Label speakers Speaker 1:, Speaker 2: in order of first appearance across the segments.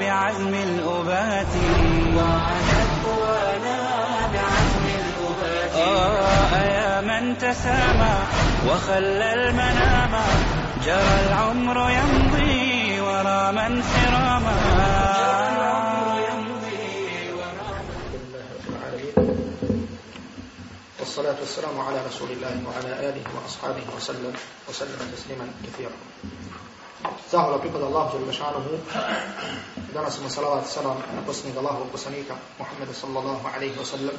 Speaker 1: بعزم الأبات. وعادت قوانا بعزم الأبات يا من تسامى وخلى المنام. جرى العمر يمضي ورا من سراما.
Speaker 2: والصلاة والسلام على رسول الله وعلى آله وأصحابه وسلم وسلم تسليما كثيرا. Zahvala pripada Allahu Đele Lešanuhu. Danas ima salavat i salam na posljednjeg Allahovog poslanika Muhammeda sallallahu alaihi wa sallam.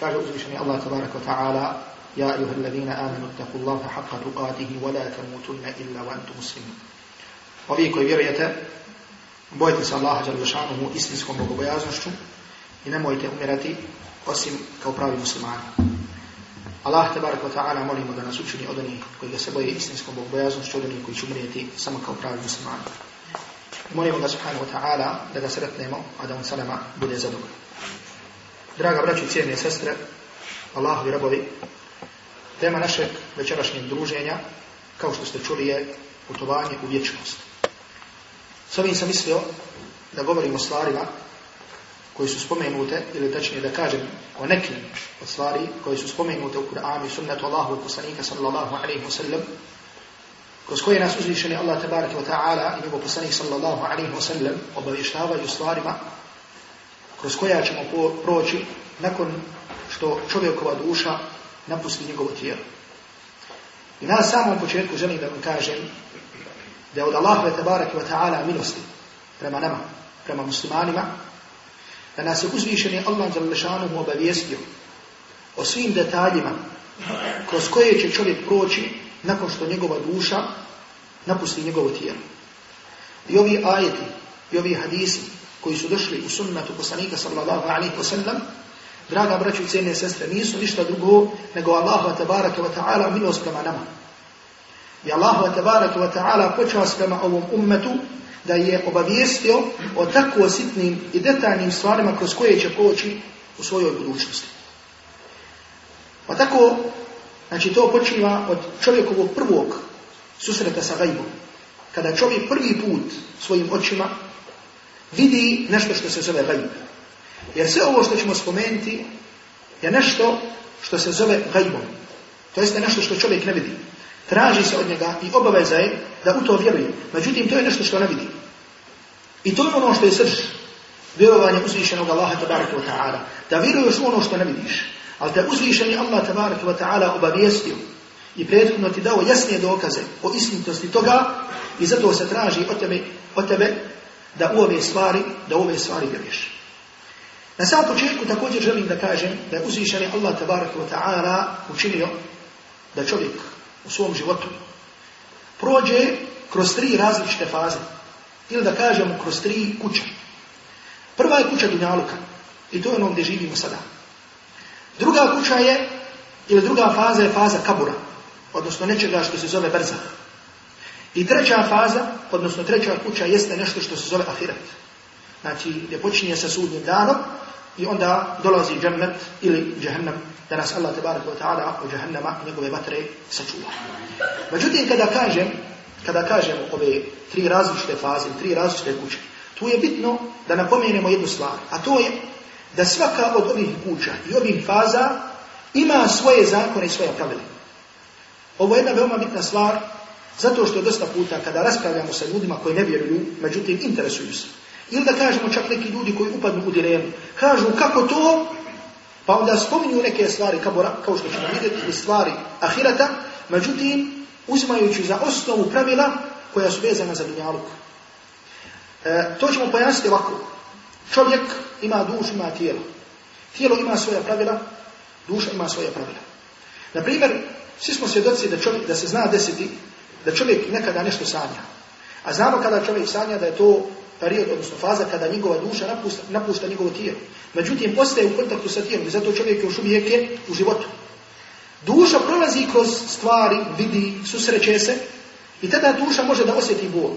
Speaker 2: Kaže uzvišeni Allah tabaraka wa ta'ala Ja ayuha alladhina amanu ittaku Allaha haqqa tuqatihi wa la tamutunna illa wa antum muslimin. Ovi koji vjerujete, bojite se Allaha Đele Lešanuhu istinskom bogobojaznošću i nemojte umirati osim kao pravi muslimani. Allah te barek ta'ala molimo da nas učini od onih koji ga se boje istinskom bogobojaznošću, od onih koji će umrijeti samo kao pravi muslimani. Molimo ga subhanahu wa ta'ala da ga sretnemo, a da on sa nama bude zadovoljan. Draga braću i cijene sestre, Allahovi rabovi, tema našeg večerašnjeg druženja, kao što ste čuli, je putovanje u vječnost. S ovim sam mislio da govorim o stvarima koje su spomenute, ili tačnije da kažem o nekim od stvari koje su spomenute u Kur'anu i sunnetu Allahu i poslanika sallallahu alaihi wa sallam, kroz koje nas uzvišeni Allah tabaraka wa ta'ala i njegov poslanik sallallahu alaihi wa sallam obavještavaju stvarima kroz koja ćemo proći nakon što čovjekova duša napusti njegovo tijelo. I na samom početku želim da vam kažem da je od Allahove tabaraka wa ta'ala milosti prema nama, prema muslimanima, da nas je uzvišeni Allah Đalešanuhu obavijestio o svim detaljima kroz koje će čovjek proći nakon što njegova duša napusti njegovo tijelo. I ovi ajeti, i ovi hadisi koji su došli u sunnatu poslanika sallallahu alaihi wa sallam, draga braću i cijene sestre, nisu ništa drugo nego Allahu tabaraka wa ta'ala milost prema nama. I Allahu tabaraka wa ta'ala počas prema ovom ummetu da je obavijestio o tako sitnim i detaljnim stvarima kroz koje će proći u svojoj budućnosti. Pa tako, znači to počiva od čovjekovog prvog susreta sa gajbom. Kada čovjek prvi put svojim očima vidi nešto što se zove gajb. Jer sve ovo što ćemo spomenuti je nešto što se zove gajbom. To jeste nešto što čovjek ne vidi. Traži se od njega i obaveza je da u to vjeruje. Međutim, to je nešto što ne vidi. I to je ono što je srž vjerovanja uzvišenog Allaha tabaraka wa ta'ala. Da vjeruješ ono što ne vidiš. Ali te uzvišeni Allah tabaraka wa ta'ala obavijestio i prethodno ti dao jasnije dokaze o istinitosti toga i zato se traži od tebe, od tebe da u ove stvari, da u ove stvari vjeruješ. Na samom početku također želim da kažem da je uzvišeni Allah tabaraka wa ta'ala učinio da čovjek u svom životu prođe kroz tri različite faze. Ili da kažemo kroz tri kuće. Prva je kuća Dunjaluka. I to je ono gdje živimo sada. Druga kuća je, ili druga faza je faza kabura. Odnosno nečega što se zove brza. I treća faza, odnosno treća kuća jeste nešto što se zove ahiret. Znači, gdje počinje sa sudnjim danom i onda dolazi džennet ili džahannam da nas Allah tabaraka wa ta'ala od džahannama njegove vatre sačuva. Međutim, kada kažem, kada kažemo ove tri različite faze, tri različite kuće, tu je bitno da napomenemo jednu stvar, a to je da svaka od ovih kuća i ovih faza ima svoje zakone i svoje pravile. Ovo je jedna veoma bitna stvar, zato što dosta puta kada raspravljamo sa ljudima koji ne vjeruju, međutim interesuju se. Ili da kažemo čak neki ljudi koji upadnu u dilemu, kažu kako to, pa onda spominju neke stvari kao što ćemo vidjeti, stvari ahirata, međutim, uzimajući za osnovu pravila koja su vezana za dunjaluk. E, to ćemo pojasniti ovako. Čovjek ima dušu, ima tijelo. Tijelo ima svoja pravila, duša ima svoja pravila. Naprimjer, svi smo svjedoci da, čovjek, da se zna desiti da čovjek nekada nešto sanja. A znamo kada čovjek sanja da je to period, odnosno faza kada njegova duša napušta, napušta njegovo tijelo. Međutim, postaje u kontaktu sa tijelom i zato čovjek još uvijek je u životu. Duša prolazi kroz stvari, vidi, susreće se i tada duša može da osjeti bol.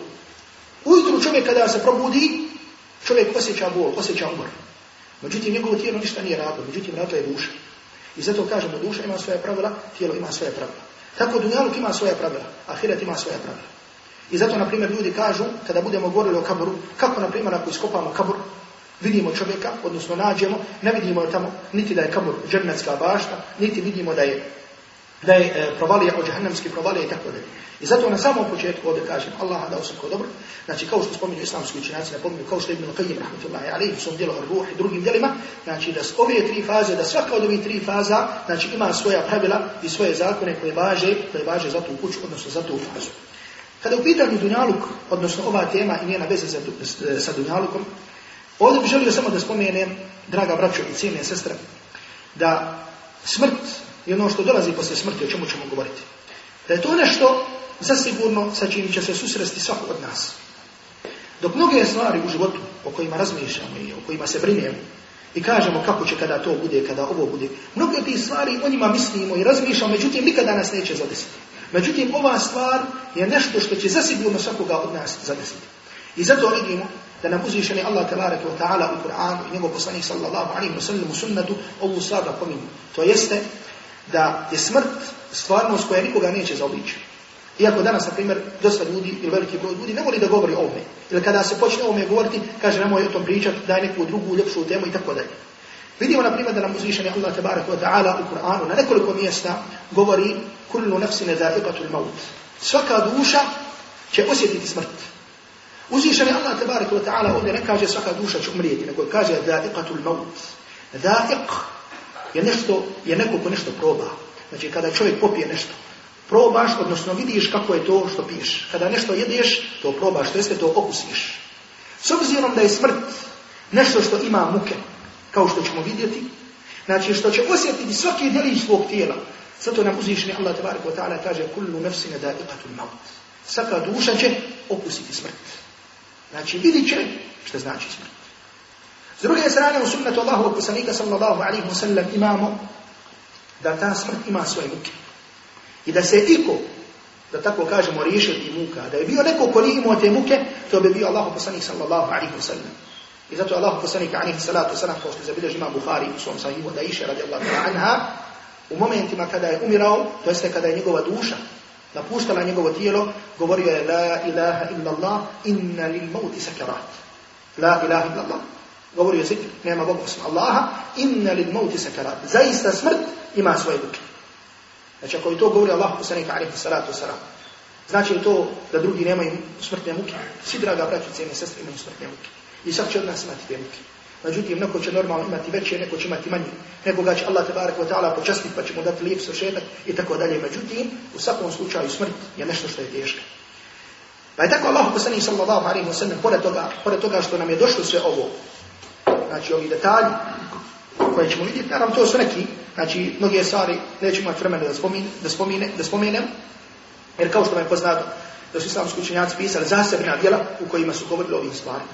Speaker 2: Ujutru čovjek kada se probudi, čovjek osjeća bol, osjeća umor. Međutim, njegovo tijelo ništa nije radilo, međutim, radila je duša. I zato kažemo, duša ima svoje pravila, tijelo ima svoje pravila. Tako dunjaluk ima svoje pravila, ahiret ima svoje pravila. I zato, na primjer, ljudi kažu, kada budemo govorili o kaboru, kako, na primjer, ako iskopamo kabor, vidimo čovjeka, odnosno nađemo, ne vidimo tamo niti da je kabor džennetska bašta, niti vidimo da je da je e, provalija od džahannamski provalija i tako dalje. I zato na samom početku ovdje kažem Allah dao sam ko dobro, znači kao što spominju islamski učenjaci, napominju kao što je Ibn Qayyim rahmetullahi alejhi u svom djelu Ruh i drugim djelima, znači da s ove tri faze, da svaka od ovih tri faza, znači ima svoja pravila i svoje zakone koje važe, koje važe za tu kuću, odnosno za tu fazu. Kada u pitanju Dunjaluk, odnosno ova tema i njena veze sa Dunjalukom, ovdje bih želio samo da spomenem, draga braćo i cijene sestre, da smrt i ono što dolazi posle smrti, o čemu ćemo govoriti. Da je to nešto zasigurno sa čim će se susresti svako od nas. Dok mnoge stvari u životu o kojima razmišljamo i o kojima se brinemo i kažemo kako će kada to bude, kada ovo bude, mnoge od tih stvari o njima mislimo i razmišljamo, međutim nikada nas neće zadesiti. Međutim, ova stvar je nešto što će zasigurno svakoga od nas zadesiti. I zato vidimo da nam uzvišeni Allah tabaraka wa ta'ala u Kur'anu i njegov poslanik sallallahu alaihi wa sallam u sunnatu ovu stvar da pominu. To jeste da je smrt stvarnost koja nikoga neće zaobići. Iako danas, na primjer, dosta ljudi ili veliki broj ljudi ne voli da govori o ovome. Ili kada se počne o ovome govoriti, kaže nemoj o tom pričati, daj neku drugu, ljepšu temu i tako dalje. Vidimo, na primjer, da nam uzvišeni Allah tabaraka wa ta'ala u Kur'anu na nekoliko mjesta govori kullu nafsine za'iqatul maut. Svaka duša će osjetiti smrt. Uzvišeni Allah tabaraka wa ta'ala ovdje ne kaže svaka duša će umrijeti, nego kaže za'iqatul maut. Za'iq je nešto, je neko ko nešto proba. Znači kada čovjek popije nešto, probaš, odnosno vidiš kako je to što piješ. Kada nešto jedeš, to probaš, to jeste to okusiš. S obzirom da je smrt nešto što ima muke, kao što ćemo vidjeti, znači što će osjetiti svaki djelić svog tijela, zato nam uzvišni Allah tabaraka wa ta'ala kaže kullu nefsine da iqatul maut. Svaka duša će okusiti smrt. Znači vidit će što znači smrt. S druge strane u sunnetu Allahu poslanika sallallahu alaihi wa sallam imamo da ta smrt ima svoje muke. I da se iko, da tako kažemo, riješio ti muka, da je bio neko ko nije imao te muke, to bi bio Allahu poslanik sallallahu alaihi wa sallam. I zato Allahu poslanik alaihi salatu sallam, kao što zabilježi ima Bukhari u svom sahihu, da iše radijallahu anha, u momentima kada je umirao, to jeste kada je njegova duša napuštala njegovo tijelo, govorio je La ilaha illallah, inna lil mauti sakarat. La ilaha illallah. Govorio zikr, nema Boga osim Allaha, inna lil mauti sakarat. Zaista smrt ima svoje muke. Znači ako je to govori Allah poslanika alaihi salatu wasalam, znači li to da drugi nemaju smrtne muke? Svi draga braći, cijene sestre imaju smrtne muke. I svak će od nas imati te muke. Međutim, neko će normalno imati veće, neko će imati manje. Nekoga će Allah tabarak wa ta'ala počastiti pa će mu dati lijep sošetak i tako dalje. Međutim, u svakom slučaju smrt je nešto što je teško. Pa je tako Allah poslanih sallallahu alaihi wa sallam, pored toga, pored toga što nam je došlo sve ovo, znači ovi detalji koje ćemo vidjeti, naravno to su neki, znači mnoge stvari nećemo imati vremena da, spomine, da, spomine, da spomenem, jer kao što me je poznato, da su islamski učenjaci pisali zasebna djela u kojima su govorili o ovim stvarima.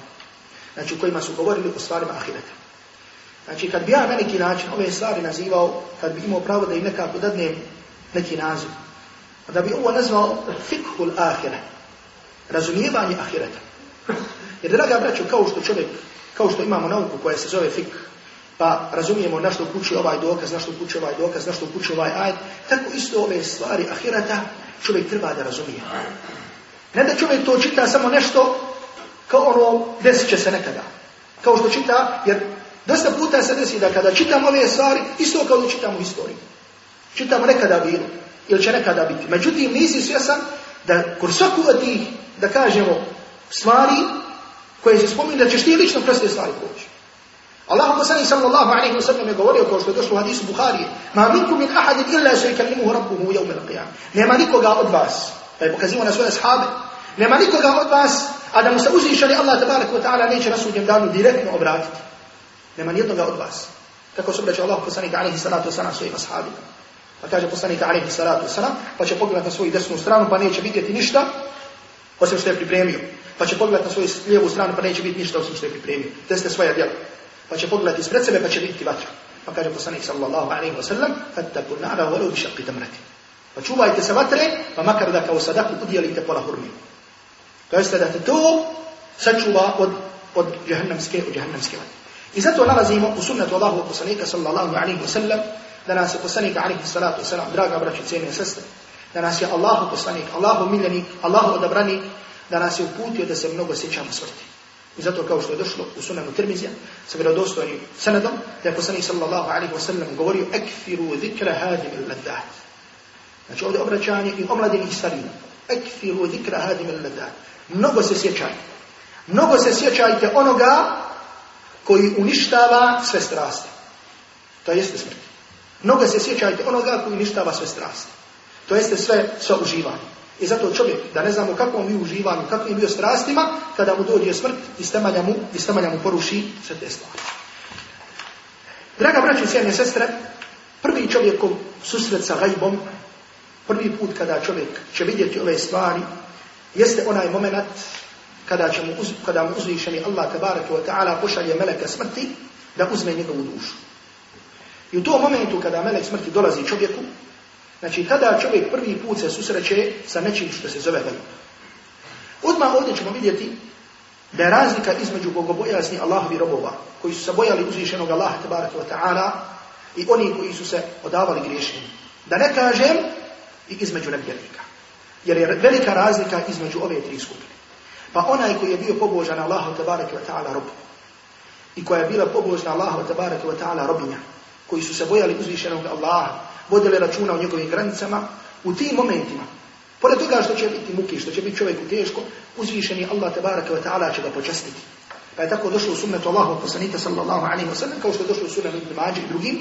Speaker 2: Znači u kojima su govorili o stvarima ahireta. Znači kad bi ja na neki način ove stvari nazivao, kad bi imao pravo da im nekako dadnem neki naziv, da bi ovo nazvao fikhul ahire, razumijevanje ahireta. Jer draga braću, kao što čovjek, kao što imamo nauku koja se zove fik, pa razumijemo na što kući ovaj dokaz, na što kući ovaj dokaz, na što kući ovaj ajed, tako isto ove stvari ahireta čovjek treba da razumije. Ne da čovjek to čita samo nešto kao ono desit će se nekada. Kao što čita, jer dosta puta se desi da kada čitamo ove stvari, isto kao da čitamo historiju. Čitamo nekada bilo, ili će nekada biti. Međutim, nisi svjesan da kroz svaku od tih, da kažemo, stvari koje se spominje, da ćeš ti lično kroz te stvari proći. Allah poslani sallallahu alaihi wa sallam je govorio kao što je došlo u hadisu Buharije, ma minkum min ahadin illa se ikallimuhu rabbuhu jevme l'qiyam. Nema nikoga od vas, pa je pokazivo na svoje sahabe, nema nikoga od vas a da mu se uzvišali Allah tabarak wa ta'ala neće na sudnjem danu direktno obratiti. Nema nijednoga od vas. Kako se obraća Allah poslanika alaihi salatu wasalam svojim ashabima. Pa kaže poslanika alaihi salatu wasalam, pa će pogledati na svoju desnu stranu, pa neće vidjeti ništa, osim što je pripremio. Pa će pogledati na svoju lijevu stranu, pa neće biti ništa osim što je pripremio. Teste svoja djela. Pa će pogledati ispred sebe, pa će vidjeti vatru. Pa kaže poslanik sallallahu alaihi wa sallam, fattaku nara walau bi šakki tamrati. Pa čuvajte se vatre, pa makar da kao sadaku udjelite pola hurmi. Jeste da te to sačuva od, od jahannamske, od jahannamske vatre. I zato nalazimo u sunnetu Allahu poslanika sallallahu alaihi wa sallam, da nas je poslanik alaihi salatu wasalam, draga braći, cijene sestre, da nas je Allahu poslanik, Allahu miljenik, Allahu odabranik, da nas je uputio da se mnogo sjećamo smrti. I zato kao što je došlo u sunanu Tirmizija, sa vjerodostojnim sanadom, da je poslanik sallallahu alaihi wa sallam govorio, ekfiru zikra hadim il ladat. Znači ovdje obraćanje i omladini i starinu. Ekfiru zikra hadim il ladat. Mnogo se sjećajte. Mnogo se sjećajte onoga koji uništava sve strasti. To jeste smrt. Mnogo se sjećajte onoga koji uništava sve strasti. To jeste sve, sve uživanje. I zato čovjek, da ne znamo kakvom mi uživanju, kakvim bio strastima, kada mu dođe smrt, iz temelja mu, iz temelja mu poruši sve te stvari. Draga braći i sestre, prvi čovjekom susret sa gajbom, prvi put kada čovjek će vidjeti ove stvari, jeste onaj moment kada, će mu, uz, kada mu uzvišeni Allah tabaraka wa ta'ala pošalje meleka smrti da uzme njegovu dušu. I u tom momentu kada melek smrti dolazi čovjeku, Znači, tada čovjek prvi put se susreće sa nečim što se zove gajb. Odmah ovdje ćemo vidjeti da je razlika između bogobojasni Allahovi robova, koji su se bojali uzvišenog Allaha tabaraka wa ta'ala i oni koji su se odavali griješenju. Da ne kažem i između nevjernika. Jer je velika razlika između ove tri skupine. Pa onaj koji je bio pobožan Allahu tabaraka wa ta'ala rob i koja je bila pobožna Allahu tabaraka wa ta'ala robinja, koji su se bojali uzvišenog Allaha vodili računa o njegovim granicama, u tim momentima, pored toga što će biti muki, što će biti čovjeku teško, uzvišeni Allah tabaraka wa ta'ala će ga počastiti. Pa je tako došlo u sunnetu Allahu poslanika sallallahu alaihi wa sallam, kao što je došlo u sunnetu Ibn Mađi i drugim.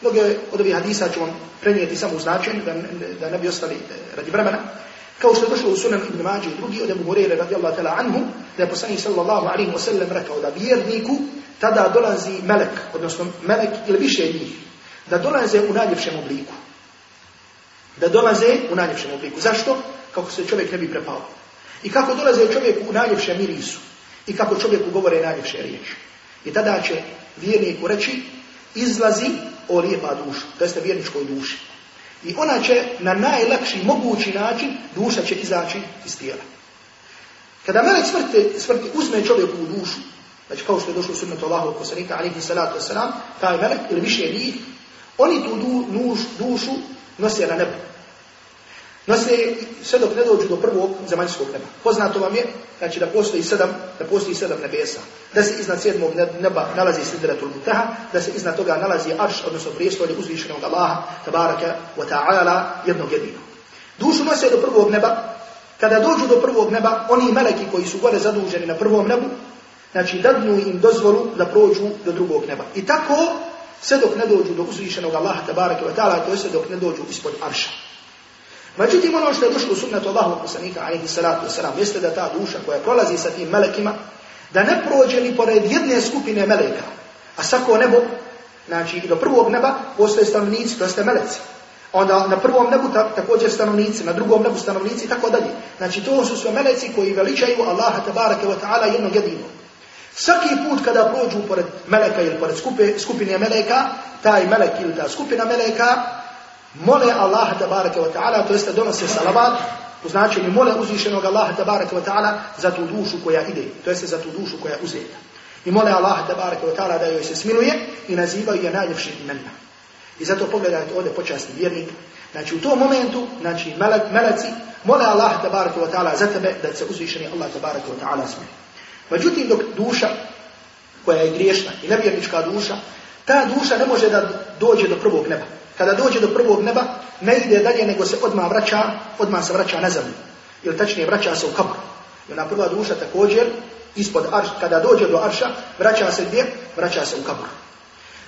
Speaker 2: Mnoge od ovih hadisa ću vam prenijeti samo u značenju, da, da ne bi ostali radi vremena. Kao što je došlo u sunan Ibn Mađi i drugi, od Ebu Hureyre radijallahu ta'ala anhu, da je poslanik sallallahu alaihi wa sallam rekao da vjerniku tada dolazi melek, odnosno melek ili više njih, da dolaze u najljepšem obliku. Da dolaze u najljepšem obliku. Zašto? Kako se čovjek ne bi prepao. I kako dolaze čovjeku u najljepšem mirisu. I kako čovjeku govore najljepše riječi. I tada će vjerniku reći, izlazi o lijepa duša, to jeste vjerničkoj duši. I ona će na najlakši mogući način, duša će izaći iz tijela. Kada melek smrti, smrti uzme čovjeku u dušu, znači kao što je došlo sunnetu Allahovog poslanika, alihi salatu wasalam, taj melek ili više njih, Oni tu dušu nose na nebo. Nose sve dok ne dođu do prvog zemaljskog neba. Poznato vam je, znači da postoji sedam, da postoji sedam nebesa. Da se iznad sedmog neba nalazi sidratul mutaha, da se iznad toga nalazi arš, odnosno prijestolje uzvišenog Allaha, tabaraka wa ta'ala, jednog jedinog. Dušu nose do prvog neba, kada dođu do prvog neba, oni meleki koji su gore zaduženi na prvom nebu, znači dadnu im dozvolu da prođu do drugog neba. I tako sve dok ne dođu do uzvišenog Allaha tabaraka wa ta'ala, to je sve dok ne dođu ispod arša. Međutim, ono što je došlo u sunnetu Allahu poslanika, alaihi salatu wasalam, jeste da ta duša koja prolazi sa tim melekima, da ne prođe ni pored jedne skupine meleka, a svako nebo, znači do prvog neba, postoje stanovnici, to jeste meleci. Onda na prvom nebu ta, također stanovnici, na drugom nebu stanovnici i tako dalje. Znači to su sve meleci koji veličaju Allaha tabaraka wa ta'ala jednog jedinog. Svaki put kada prođu pored meleka ili pored skupine meleka, taj melek ili ta skupina meleka, mole Allaha tabaraka wa ta'ala, to jeste donose salavat, u značenju mole uzvišenog Allaha tabaraka wa ta'ala za tu dušu koja ide, to jeste za tu dušu koja uzeta. I mole Allaha tabaraka wa ta'ala da joj se smiluje i nazivaju je najljepšim imenima. I zato pogledajte ovdje počasni vjernik. Znači u tom momentu, znači meleci, mole Allaha tabaraka wa ta'ala za tebe da se uzvišeni Allah tabaraka wa ta'ala smiluje. Međutim, dok duša koja je griješna i nevjernička duša, ta duša ne može da dođe do prvog neba. Kada dođe do prvog neba, ne ide dalje nego se odmah vraća, odmah se vraća na zemlju. Ili tačnije vraća se u kabur. I ona prva duša također, ispod arša, kada dođe do arša, vraća se gdje? Vraća se u kabur.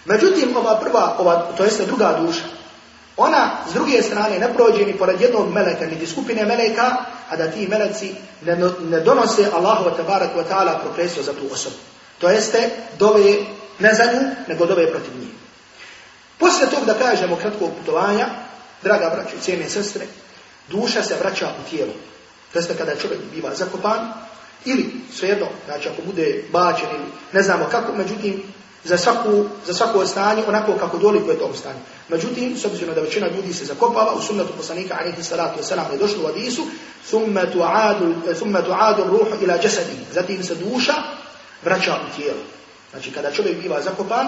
Speaker 2: Međutim, ova prva, ova, to jeste druga duša, ona s druge strane ne prođe ni pored jednog meleka, niti skupine meleka, a da ti meleci ne, ne donose Allahu tabarak wa ta'ala prokresio za tu osobu. To jeste, dove ne za nju, nego dove protiv njih. Poslije tog da kažemo kratkog putovanja, draga braću cijene sestre, duša se vraća u tijelo. To jeste kada čovjek biva zakopan, ili svejedno, znači ako bude bačen ili ne znamo kako, međutim, za svaku, za svako stanje onako kako dolikuje tom stanju. Međutim, s obzirom da većina ljudi se zakopava, u sunnetu poslanika alaihi salatu wasalam je došlo u hadisu, thumma tu'adu ruhu ila jasadi. Zatim se duša vraća u tijelo. Znači kada čovjek biva zakopan,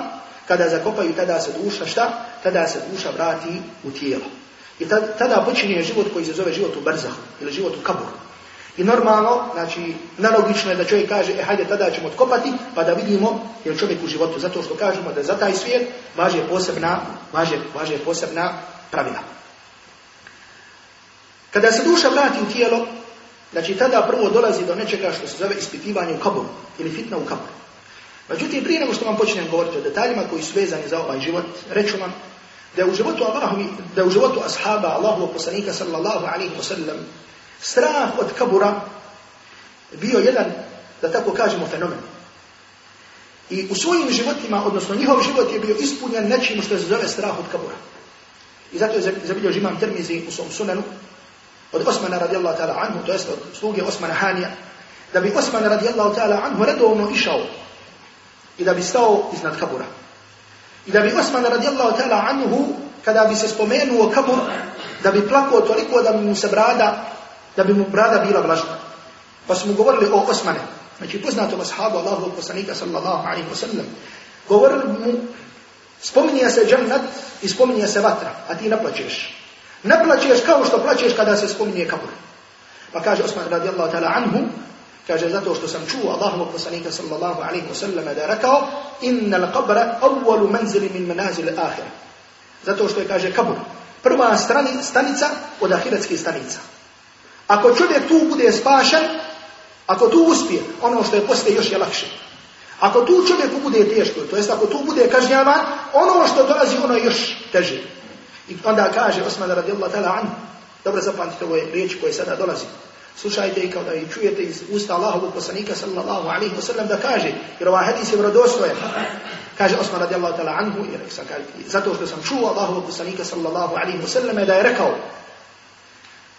Speaker 2: kada zakopaju, tada se duša šta? Tada se duša vrati u tijelo. I tada počinje život koji se zove život u brzahu ili život u kaburu. I normalno, znači, nelogično je da čovjek kaže, e, hajde, tada ćemo otkopati, pa da vidimo, je čovjek u životu, zato što kažemo da za taj svijet važe posebna, važe, važe posebna pravila. Kada se duša vrati u tijelo, znači, tada prvo dolazi do nečega što se zove ispitivanje u kaboru, ili fitna u kaboru. Međutim, prije nego što vam počnem govoriti o detaljima koji su vezani za ovaj život, reću vam da je u životu Allahovi, da je u životu ashaba Allahovog poslanika sallallahu alaihi wa sallam strah od kabura bio jedan, da tako kažemo, fenomen. I u svojim životima, odnosno njihov život je bio ispunjen nečim što se zove strah od kabura. I zato je zabilio žimam termizi u svom sunanu od Osmana radijallahu ta'ala anhu, to jest od sluge Osmana Hanija, da bi Osman radijallahu ta'ala anhu redovno išao i da bi stao iznad kabura. I da bi Osman radijallahu ta'ala anhu, kada bi se spomenuo kabur, da bi plakao toliko da bi mu se brada da bi mu brada bila vlažna. Pa smo govorili o Osmane, znači poznatom ashabu Allahovog poslanika sallallahu alaihi wa sallam, govorili mu, spominje se džannat i spominje se vatra, a ti naplaćeš. Naplaćeš kao što plaćeš kada se spominje kabur. Pa kaže Osman radijallahu ta'ala anhu, kaže zato što sam čuo Allahovog poslanika sallallahu alaihi wa sallam da rekao, inna l-qabra awwalu manzili min manazil ahira. Zato što je kaže kabur, prva strani, stanica od ahiretskih stanica. Ako čovjek tu bude spašen, ako tu uspije, ono što je poslije još je lakše. Ako tu čovjeku bude teško, to jest ako tu bude kažnjavan, ono što dolazi ono još teže. I onda kaže Osman radijallahu ta'ala an, dobro zapamtite ove riječi koje sada dolazi. Slušajte i kao da i čujete iz usta Allahovog poslanika sallallahu alaihi wa sallam da kaže, jer ovaj hadis je vrodostojen. Kaže Osman radijallahu ta'ala anhu, jer kaže, zato što sam čuo Allahovog poslanika sallallahu alaihi wa sallam da je rekao,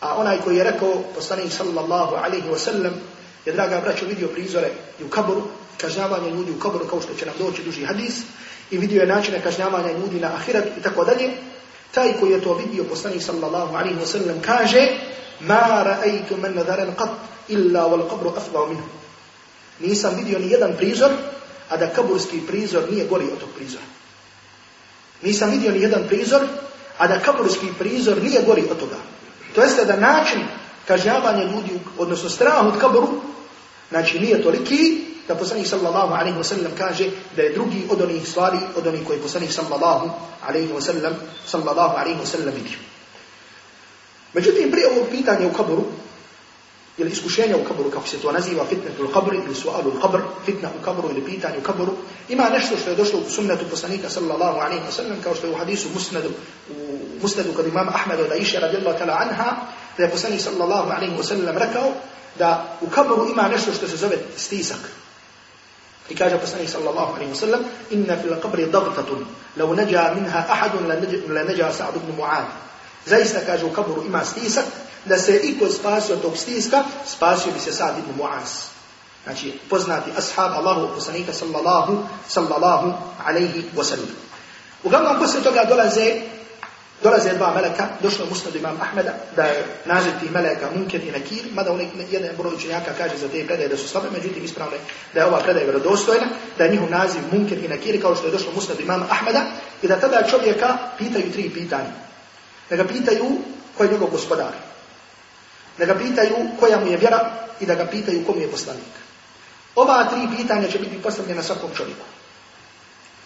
Speaker 2: A onaj koji je rekao, poslanik sallallahu alaihi wa sallam, je, draga braćo, vidio prizore i u kaboru, kažnjavanje ljudi u kaboru, kao što će nam doći duži hadis, i vidio je načine kažnjavanja ljudi na ahirat i tako dalje. Taj koji je to vidio, poslanik sallallahu alaihi wa sallam, kaže, ma ra'aytu man nadaran qat illa wal qabru afdao minhu. Nisam vidio ni jedan prizor, a da kaburski prizor nije gori od tog prizora. Nisam vidio ni jedan prizor, a da kaburski prizor nije gori od toga. To jeste da način kažnjavanja ljudi, odnosno strah od kaboru, znači nije toliki, da poslanik sallallahu alaihi wa sallam kaže da je drugi od onih stvari, od onih koji poslanik sallallahu alaihi wa sallam, sallallahu alaihi wa sallam vidio. Međutim, prije ovog pitanja u kaboru, ili iskušenja u kaburu, kako se to naziva, fitnetu u kabru ili sualu u kabr, fitna u kabru ili pitanje u kaburu, ima nešto što je došlo u sunnetu poslanika sallallahu alaihi wa sallam, kao što je u hadisu musnadu, u musnadu kod imama Ahmeda da iše radijallahu ta'la anha, da je poslanik sallallahu alaihi wa sallam rekao da u kaburu ima nešto što se zove stisak. I kaže poslanik sallallahu alaihi wa sallam, inna fil qabri dagtatun, lau neđa minha ahadun la neđa Sa'd ibn Mu'ad. Zaista kaže u kaburu ima stisak, da se iko spasio tog stiska, spasio bi se Sa'd ibn Mu'az. Znači, poznati ashab Allahu poslanika sallallahu, sallallahu alaihi wa sallam. Uglavnom, posle toga dolaze, dolaze dva meleka, došlo musnad imam Ahmeda, da je naziv tih meleka Munkir i Nakir, mada u jedan broj učenjaka kaže za te predaje da su slabe, međutim ispravno da je ova predaja vjerodostojna, da je njihov naziv Munkir i Nakir, kao što je došlo musnad imam Ahmeda, i da tada čovjeka pitaju tri pitanja. Da ga pitaju ko je njegov gospodar da ga pitaju koja mu je vjera i da ga pitaju kom je poslanik. Ova tri pitanja će biti postavljena svakom čovjeku.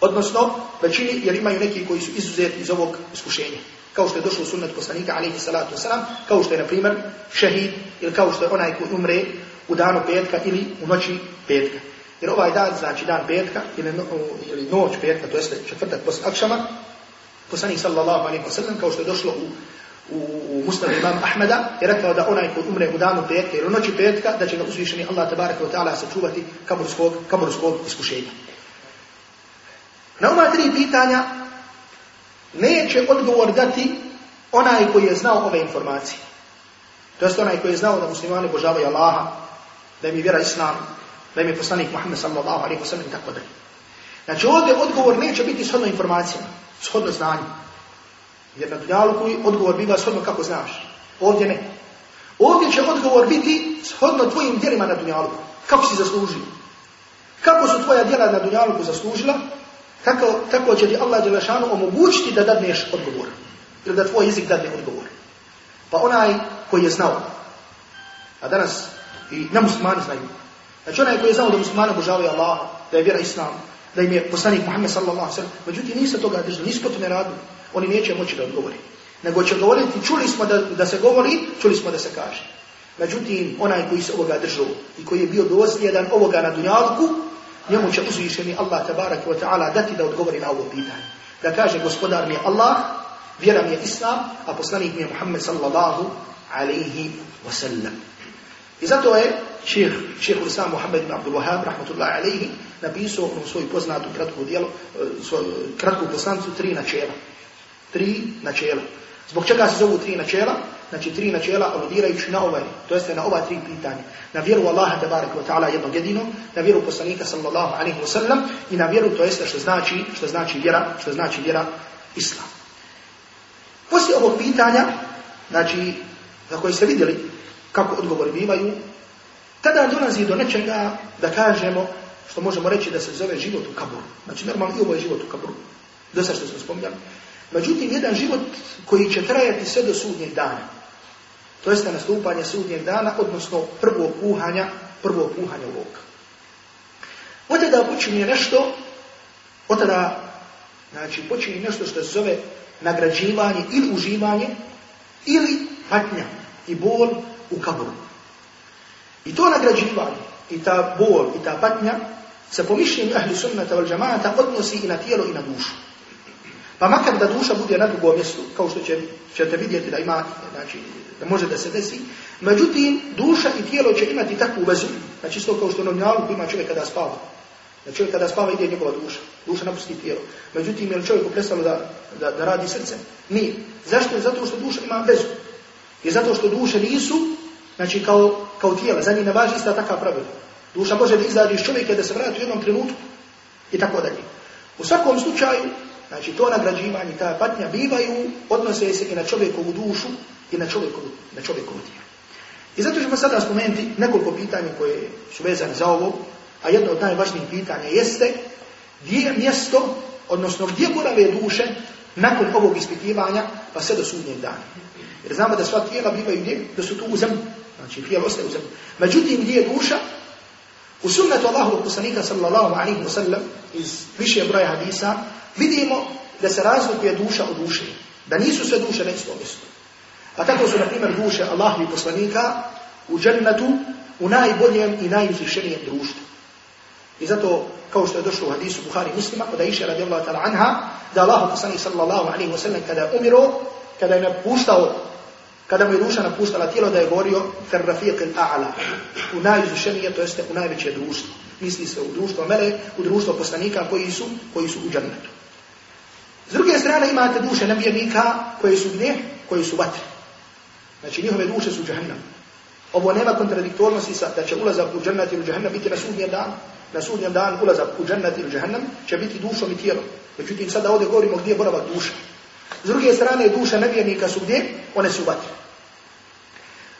Speaker 2: Odnosno, većini, jer imaju neki koji su izuzeti iz ovog iskušenja. Kao što je došlo sunnet poslanika, alaihi salatu wasalam, kao što je, na primjer, šehid, ili kao što je onaj koji umre u danu petka ili u noći petka. Jer ovaj dan, znači dan petka, ili, no, ili noć petka, to jeste četvrtak posle akšama, poslanik sallallahu alaihi wasallam, kao što je došlo u u, u imam Ahmeda je rekao da onaj ko umre u danu petka ili u noći petka, da će ga uzvišeni Allah tabaraka wa ta'ala sačuvati kaburskog, kaburskog iskušenja. Na ova tri pitanja neće odgovor dati onaj koji je znao ove informacije. To jest onaj koji je znao da muslimani božavaju Allaha, da im je vjera Islam, da im je poslanik Muhammed sallallahu alaihi wa sallam i tako dalje. Znači ovdje odgovor neće biti shodno informacijama, shodno znanju. Jer na dunjaluku odgovor biva shodno kako znaš. Ovdje ne. Ovdje će odgovor biti shodno tvojim djelima na dunjaluku. Kako si zaslužio? Kako su tvoja djela na dunjaluku zaslužila? Tako, tako će ti Allah Đelešanu omogućiti da dadneš odgovor. Ili da tvoj jezik dadne odgovor. Pa onaj koji je znao, a danas i nemuslimani znaju, znači onaj koji je znao da muslimani obožavaju Allaha, da je vjera Islam, da im je poslanik Muhammed sallallahu sallam, međutim nisu toga držali, nisu to ne radili, oni neće moći da odgovori. Nego će govoriti, čuli smo da, da se govori, čuli smo da se kaže. Međutim, onaj koji se ovoga držao i koji je bio dosljedan ovoga na dunjalku, njemu će uzvišeni Allah tabarak wa ta'ala dati da odgovori na ovo pitanje. Da kaže gospodar mi je Allah, vjera mi je Islam, a poslanik mi je Muhammed sallallahu alaihi wa sallam. I zato je šeheh, šeheh Islam Muhammed ibn Abdul Wahab, rahmatullahi alaihi, napisao u svoju poznatu kratku dijelo, svoju kratku poslancu tri načela. Tri načela. Zbog čega se zovu tri načela? Znači tri načela aludirajući na ovaj, to jeste na ova tri pitanja. Na vjeru Allaha tabaraka wa ta'ala jednog jedinog, na vjeru poslanika sallallahu alaihi wa i na vjeru to jeste što znači, što znači vjera, što znači vjera Islam. Poslije ovog pitanja, znači, za koje ste vidjeli kako odgovori bivaju, tada dolazi do nečega da kažemo što možemo reći da se zove život u kaburu. Znači normalno i ovo je život u kaburu. Do sad što smo spominjali. Međutim, jedan život koji će trajati sve do sudnjeg dana. To jeste nastupanje sudnjeg dana, odnosno prvo puhanja, prvo puhanja u voka. Od tada počinje nešto, od tada, znači, počinje nešto što se zove nagrađivanje ili uživanje, ili patnja i bol u kaburu. I to nagrađivanje, i ta bol, i ta patnja, se po mišljenju ahli sunnata wal džamata odnosi i na tijelo i na dušu. Pa makar da duša bude na drugom mjestu, kao što će, ćete vidjeti da ima, znači, da može da se desi, međutim, duša i tijelo će imati takvu vezu, znači isto kao što na ima čovjek kada spava. Da čovjek kada spava ide njegova duša, duša napusti tijelo. Međutim, je li čovjeku prestalo da, da, da radi srce? Nije. Zašto? Zato što duša ima vezu. I zato što duše nisu, znači kao, kao tijela, za njih ne važi ista takva pravila. Duša može da izađe iz čovjeka da se vrati u jednom trenutku i tako dalje. U svakom slučaju, znači to nagrađivanje, ta patnja bivaju, odnose se i na čovjekovu dušu i na čovjekovu, na čovjekovu tijelu. I zato ćemo sada spomenuti nekoliko pitanja koje su vezane za ovo, a jedno od najvažnijih pitanja jeste gdje je mjesto, odnosno gdje borave duše nakon ovog ispitivanja pa sve do sudnjeg dana. Jer znamo da sva tijela bivaju gdje? Da su tu u zemlji. Znači tijelo ostaje u zemlji. Međutim, gdje je duša? U sunnetu Allahu poslanika sallallahu alaihi wa sallam iz više broja hadisa vidimo da se razlikuje duša od duše. Da nisu sve duše na istom mjestu. A tako su, na primjer, duše Allahovi poslanika u džennetu u najboljem i najuzvišenijem društvu. I zato, kao što je došlo u hadisu Buhari muslima, od Aisha radijallahu ta'ala anha, da Allah poslanik sallallahu alaihi wa sallam kada je umiro, kada je napuštao, kada mu je duša napuštala tijelo, da je govorio fer rafiq al-a'la, u najuzvišenije, to jeste u najveće društvo. Misli se u društvo mele, u društvo poslanika koji su, koji su u džennetu. S druge strane imate duše nevjernika koje su gdje? Koje su vatre. Znači njihove duše su džahannam. Ovo nema kontradiktornosti sa da će ulazak u džennet ili džahannam biti na sudnjem danu. Na sudnjem danu ulazak u džennet ili džahannam će biti dušom i tijelom. Međutim, sada ovdje govorimo gdje je boravak duša. S druge strane, duše nevjernika su gdje? One su vatre.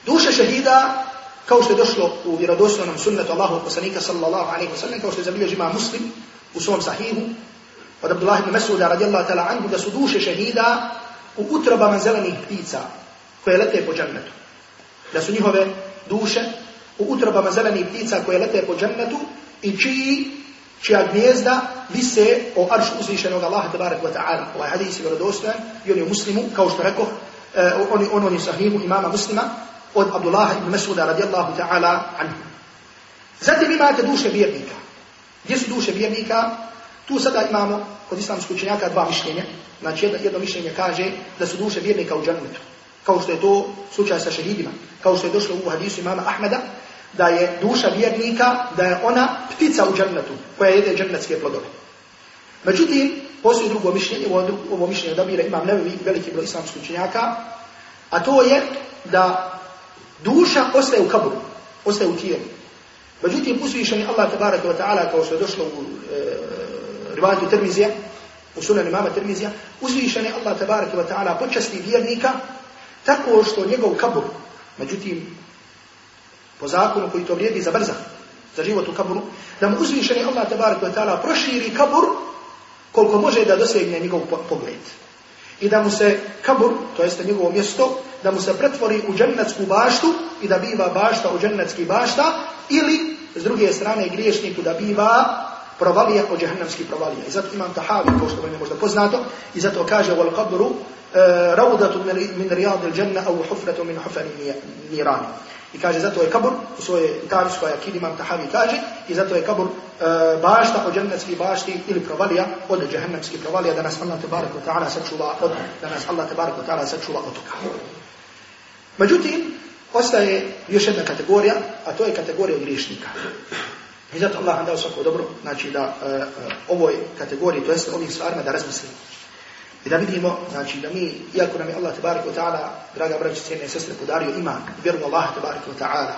Speaker 2: Duše šehida, kao što je došlo u vjerodostojnom sunnetu Allahu poslanika sallallahu alaihi wa sallam, kao što je zabilježi ima muslim u svom sahihu, od Abdullah ibn Masuda radijallahu ta'ala anhu, da su duše šehida u utrobama zelenih ptica koje lete po džennetu. Da su njihove duše u utrobama zelenih ptica koje lete po džennetu i čiji, čija gnjezda vise o aršu uzvišenog Allaha tabarak wa ta'ala. Ovaj hadis je vjerodostojan i on je muslimu, kao što rekao, on, on, on je sahihu imama muslima, od Abdullah ibn Masuda radijallahu ta'ala anhu. Zatim imate duše vjernika. Gdje su duše vjernika? Tu sada imamo kod islamskog učenjaka dva mišljenja. Znači jedno, jedno mišljenje kaže da su duše vjernika u džennetu. Kao što je to slučaj sa šehidima. Kao što je došlo u hadisu imama Ahmeda, da je duša vjernika, da je ona ptica u džennetu, koja jede džennetske plodove. Međutim, postoji drugo mišljenje, ovo, ovo mišljenje odabira imam nevi veliki broj islamskih učenjaka, a to je da Duša ostaje u kaburu, ostaje u tijelu. Međutim, uzvišeni Allah tabaraka wa ta'ala, kao što je došlo u e, rivajatu Tirmizija, u sunan imama Tirmizija, uzvišeni Allah tabaraka wa ta'ala počasti vjernika tako što njegov kabur, međutim, po zakonu koji to vrijedi za brzah, za život u kaburu, da mu uzvišeni Allah tabaraka wa ta'ala proširi kabur koliko može da dosegne njegov pogled. I da mu se kabur, to jeste njegovo mjesto, da mu se pretvori u džennetsku baštu i da biva bašta u džennetski bašta, ili s druge strane griješniku da biva provalija od džahannamskih provalija. I zato imam tahavi, kao što vam je možda poznato, i zato kaže wal qabru raudatu min riyad al-janna aw hufratu min hufani niran. I kaže zato je kabur u svojoj tavijskoj akidi imam tahavi kaže i zato je kabur bašta od džennetskih bašti ili provalija od džahannamskih provalija da nas Allah tebarek ve taala sačuva od da nas Allah tebarek ve taala sačuva od toga. Međutim, ostaje još jedna kategorija, a to je kategorija griješnika. I zato Allah nam dao svako dobro, znači da uh, ovoj kategoriji, to jest ovih stvarima da razmislimo. I da vidimo, znači da mi, iako nam je Allah tabarik wa ta'ala, draga braći, cijene sestre, podario iman, vjeru Allah tabarik wa ta'ala.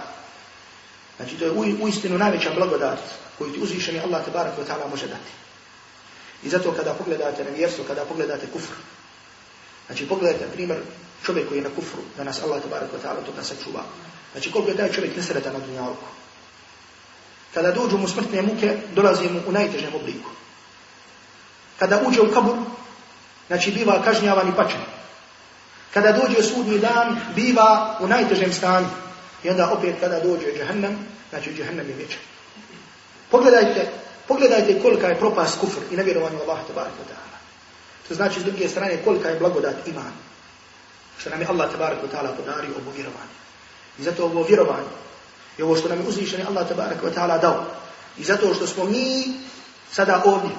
Speaker 2: Znači to je u, u istinu najveća blagodat koju ti uzvišeni Allah tabarik wa ta'ala može dati. I zato kada pogledate na vjerstvo, kada pogledate kufr, znači pogledajte primjer čovjek koji je na kufru, da nas Allah tabarik wa ta'ala toga sačuva. Znači koliko je taj čovjek nesretan na dunjalku. Kada dođu mu smrtne muke, dolazi mu u najtežem obliku. Kada uđe u kabur, znači biva kažnjavan i pačan. Kada dođe sudnji dan, biva u najtežem stanju. I onda opet kada dođe džahannam, znači džahannam je vječan. Pogledajte, pogledajte kolika je propast kufr i nevjerovanje Allah tabarik wa ta'ala. To znači s druge strane kolika je blagodat iman. Što nam je Allah tabarik wa ta'ala podario ovo vjerovanje. I zato ovo vjerovanje I ovo što nam je uzvišeni Allah tabarak wa ta'ala dao. I zato što smo mi sada ovdje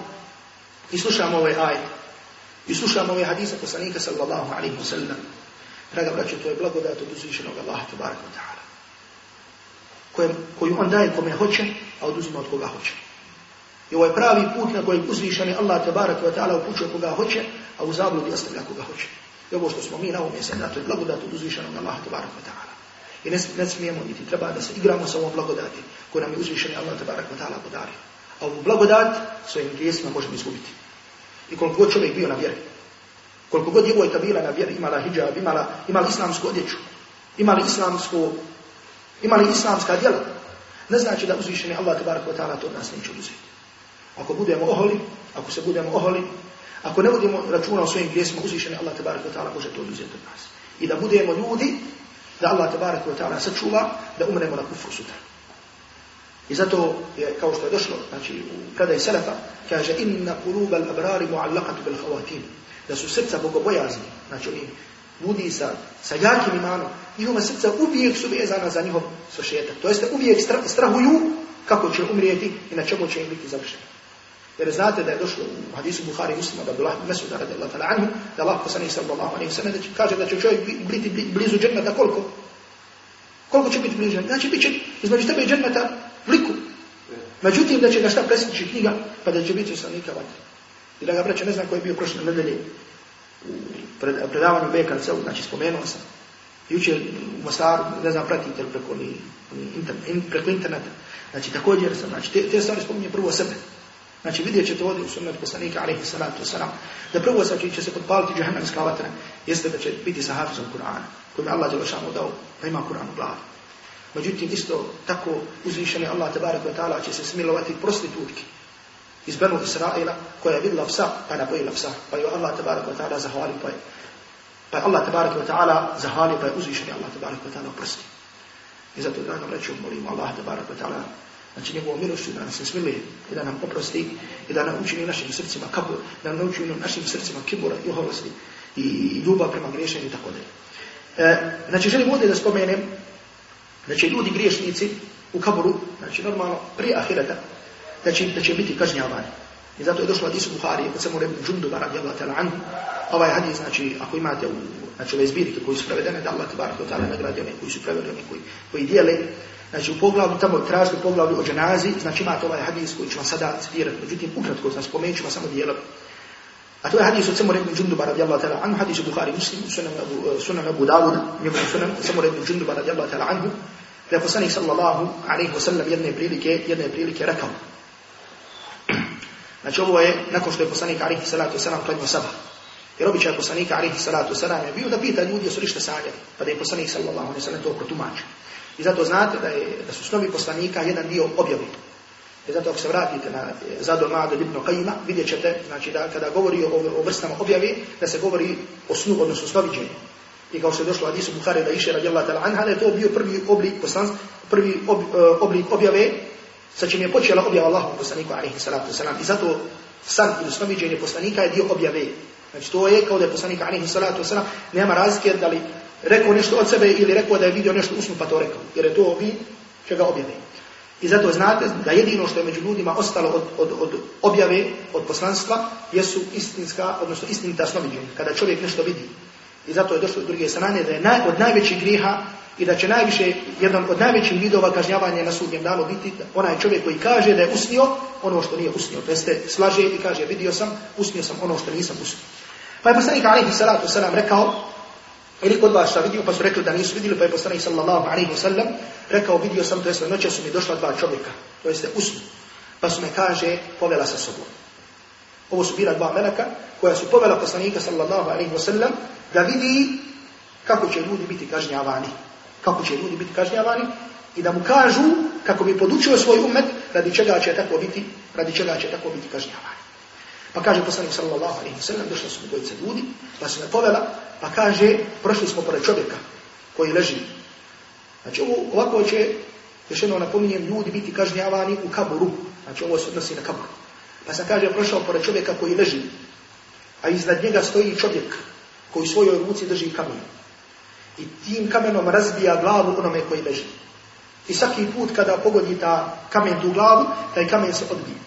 Speaker 2: i slušamo ove ajde. I slušamo ove hadise poslanika sallallahu alaihi wa sallam. Draga braće, to je blagodat od uzvišenog Allaha tabarak wa ta'ala. Koju on daje kome hoće, a oduzima od koga hoće. I ovo je pravi put na koji uzvišeni Allah tabarak wa ta'ala upućuje koga hoće, a u zabludi ostavlja koga hoće. I ovo što smo mi na ovom mjesecu, to je blagodat od uzvišenog Allaha tabarak wa ta'ala. I ne, ne smijemo niti treba da se igramo sa ovom blagodati koju nam je uzvišeni Allah tabarak wa ta'ala podario. A ovu blagodat svojim grijesima možemo izgubiti. I koliko god čovjek bio na vjeri, koliko god djevojka bila na vjeri, imala hijab, imala, imala islamsku odjeću, imali islamsku, imali islamska djela, ne znači da uzvišeni Allah tabarak wa ta'ala to od nas neće uzeti. Ako budemo oholi, ako se budemo oholi, ako ne budemo računa o svojim grijesima, uzvišeni Allah tabarak wa ta'ala može to uzeti od nas. I da budemo ljudi da Allah tabarak wa ta'ala sačuva da umremo na kufru sutra. I zato je, kao što je došlo, znači u predaj Selefa, kaže inna kuluba al-abrari mu'allaqatu bil khawatim. Da su srca bogobojazni, znači oni ljudi sa, sa jakim imanom, njihova srca uvijek su vezana za njihov svršetak. To jeste uvijek strahuju kako će umrijeti i na čemu će im biti završeni. Jer znate da je došlo u hadisu Buhari muslima da Abdullah ibn Mas'ud radijallahu ta'ala anhu da Allah poslanik sallallahu alejhi ve sellem kaže da će čovjek biti blizu dženneta koliko? Koliko će biti blizu? Znači biće između tebe i dženneta. Međutim da će ga šta presjeći knjiga pa da će biti stanika vatre. I da ga braće ne znam ko je bio prošle nedelje u predavanju BKC, znači spomenuo sam. Jučer u Mostaru, ne znam, pratite preko, ni, ni internet, preko interneta. Znači također sam, znači te, te stvari spominje prvo sebe. Znači vidjet ćete ovdje u sunnetu poslanika alaihi salatu wasalam, da prvo sa će se podpaliti džahannamska vatra, jeste da će biti sa hafizom Kur'ana, kojim je Allah Đelešanu dao da ima Kur'an u glavi. Međutim, isto tako uzvišeni Allah tabarak wa ta'ala će se smilovati prostitutki iz Benu Israila, koja je vidjela psa, pa napojila psa, pa je Allah tabarak wa ta'ala zahvali, pa je, pa je Allah tabarak wa ta'ala zahvali, pa je uzvišeni Allah tabarak wa ta'ala oprosti. I zato, draga vreću, molimo Allah tabarak wa ta'ala znači njegovom milošću da nas smiluje i da nam oprosti i da nam učini našim srcima kabur, da nam učini našim srcima kibura i oholosti i ljubav prema griješenju i tako dalje. E, znači želim ovdje da spomenem da će ljudi griješnici u kaburu, znači normalno prije ahireta, da će, da će biti kažnjavani. I zato je došlo hadis Buhari, od samu Rebnu Džunduba radijallahu ta'ala anhu, ovaj hadis, znači, ako imate u, znači, ove zbirke koji su prevedene, da Allah tabaraka ta'ala nagradi one koji su prevedeni, oni koji, koji dijele, Znači u poglavlju, tamo tražite u poglavlju o dženazi, znači imate ovaj hadis koji ću vam sada citirati, međutim ukratko sam spomenut ću vam samo dijelom. A to je hadis od Samura ibn Džunduba radijallahu ta'ala anhu, hadis od Bukhari muslim, sunan Abu, sunan Abu Dawuda, njegov sunan Samura ibn Džunduba radijallahu ta'ala anhu, da je poslanik sallallahu alaihi wa sallam jedne prilike, jedne prilike rekao. Znači ovo je nakon što je poslanik alaihi salatu wasalam klanio sabah. Jer običaj poslanika alaihi salatu wasalam je bio da pita ljudi su ništa sanjali, pa da je poslanik sallallahu alaihi wa sallam to protumačio. I zato znate da, je, da su snovi poslanika jedan dio objavi. I zato ako se vratite na Zadol Ma'ad ibn Qajima, vidjet ćete, znači da kada govori o, o vrstama objavi, da se govori o snu, odnosno snoviđenju. I kao je došlo Hadisu Bukhari da iše radijallahu ta'ala anha, je to bio prvi oblik poslans, prvi ob, uh, oblik objave sa čim je počela objava Allahu poslaniku alaihi salatu wasalam. I zato san ili snoviđenje poslanika je dio objave. Znači to je kao da je poslanik alaihi salatu wasalam, nema razlike da li rekao nešto od sebe ili rekao da je vidio nešto usnu pa to rekao. Jer je to vi čega objave. I zato znate da jedino što je među ljudima ostalo od, od, od objave, od poslanstva, jesu istinska, odnosno istinita snoviđenja. Kada čovjek nešto vidi. I zato je došlo od druge strane da je naj, od najvećih griha i da će najviše, jedan od najvećih vidova kažnjavanja na sudnjem danu biti onaj čovjek koji kaže da je usnio ono što nije usnio. To jeste slaže i kaže vidio sam, usnio sam ono što nisam usnio. Pa je poslanik alaihi salatu salam rekao ili kod vas šta vidio, pa su rekli da nisu vidjeli, pa je poslanik sallallahu alaihi wa sallam rekao, vidio sam, to jeste noće su mi došla dva čovjeka, to jeste usnu, pa su me, kaže, povela sa sobom. Ovo su bila dva meleka koja su povela poslanika sallallahu alaihi wa sallam da vidi kako će ljudi biti kažnjavani. Kako će ljudi biti kažnjavani i da mu kažu kako bi podučio svoj umet radi čega će tako biti, radi čega će tako biti kažnjavani. Pa kaže poslanik sallallahu alaihi wa sallam, došli su mi dvojice ljudi, pa su me povela, pa kaže, prošli smo pored čovjeka koji leži. Znači ovo, ovako će, još jedno napominjem, ljudi biti kažnjavani u kaburu. Znači ovo se odnosi na kaburu. Pa sam kaže, prošao pored čovjeka koji leži, a iznad njega stoji čovjek koji svojoj ruci drži kamen. I tim kamenom razbija glavu onome koji leži. I svaki put kada pogodi ta kamen tu glavu, taj kamen se odbije.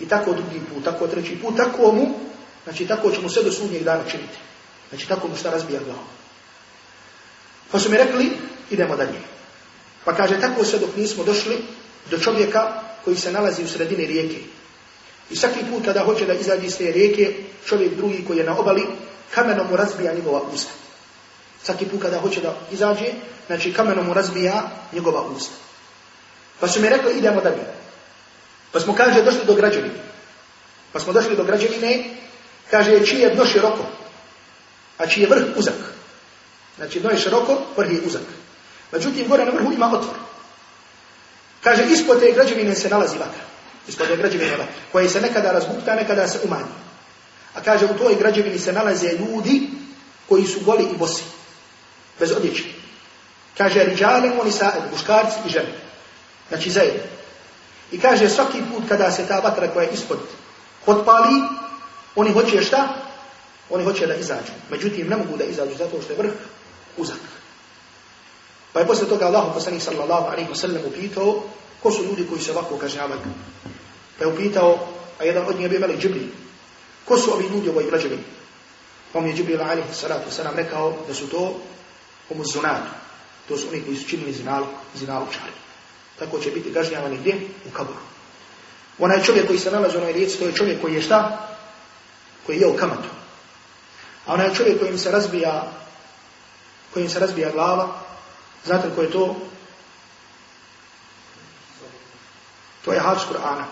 Speaker 2: I tako drugi put, tako treći put, tako mu, znači tako će mu sve do sudnjeg dana činiti. Znači tako mu šta razbija glavu. Pa su mi rekli, idemo dalje. Pa kaže, tako sve dok nismo došli do čovjeka koji se nalazi u sredini rijeke. I svaki put kada hoće da izađe iz te rijeke, čovjek drugi koji je na obali, kamenom mu razbija njegova usta. Svaki put kada hoće da izađe, znači kamenom mu razbija njegova usta. Pa su mi rekli, idemo dalje. Pa smo, kaže, došli do građevine. Pa smo došli do građevine, kaže, čiji je dno široko, a čiji je vrh uzak. Znači, dno je široko, vrh je uzak. Međutim, gore na vrhu ima otvor. Kaže, ispod te građevine se nalazi vatra. Ispod te građevine vatra, koja se nekada razbukta, nekada se umanji. A kaže, u toj građevini se nalaze ljudi koji su goli i bosi. Bez odjeće. Kaže, riđale oni sa muškarci i žene. Znači, zajedno. I kaže, svaki put kada se ta vatra koja je ispod potpali, oni hoće šta? Oni hoće da izađu. Međutim, ne mogu da izađu zato što je vrh uzak. Pa je posle toga Allah poslanik sallallahu alaihi wa sallam upitao ko su ljudi koji se ovako kažnjavaju. Pa je upitao, a jedan od njih je bio Džibril. Ko su ovi ljudi ovoj građevini? Pa mu je Džibril alaihi salatu sallam rekao da su to umuzunatu. To su oni koji su činili zinalu, zinalu čari. Tako će biti kažnjavani gdje? U kaburu. Onaj čovjek koji se nalazi u onoj rijeci, to je čovjek koji je šta? Koji je jeo kamatu. A onaj čovjek kojim se razbija kojim se razbija glava, znate ko je to? To je hač Kur'ana.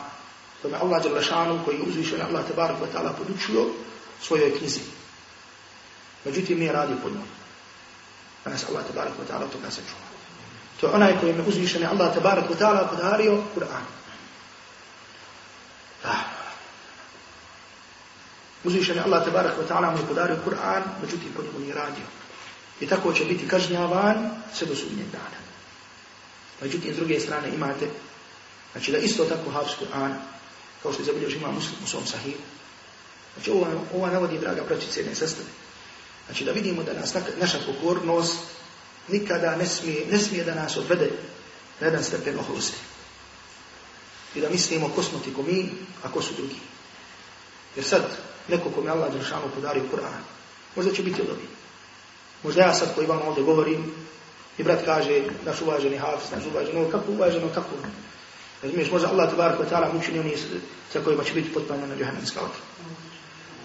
Speaker 2: Je Allah Đalešanu koji je uzvišen Allah tabarak wa ta'ala podučio svojoj knjizi. Međutim, nije radio po njom. Danas Allah tabarak wa ta'ala toga se čuva. To je onaj koji je uzvišen Allah tabarak wa ta'ala podario Kur'an. Ah. Uzvišen Allah tabarak wa ta'ala mu je podario Kur'an, međutim po njemu nije radio. I tako će biti kažnjavan sve do sudnjeg dana. Međutim, s druge strane imate, znači da isto tako hafz Kur'an, kao što je zabilježi ima muslim u svom sahiju. Znači ovo, ovo navodi, draga braćice, jedne sestave. Znači da vidimo da nas naša pokornost nikada ne smije, ne smije da nas odvede na jedan stepen oholosti. I da mislimo ko smo ti ko mi, a ko su drugi. Jer sad, neko ko mi Allah Đeršanu podario Kur'an, možda će biti od ovih. Možda ja sad koji vam ovdje govorim, i brat kaže, naš uvaženi hafiz, naš uvaženi, kako uvaženo, kako? Razumiješ, možda Allah tabarak wa ta'ala mučini oni sa kojima će biti potpanje na džahannamska vatra.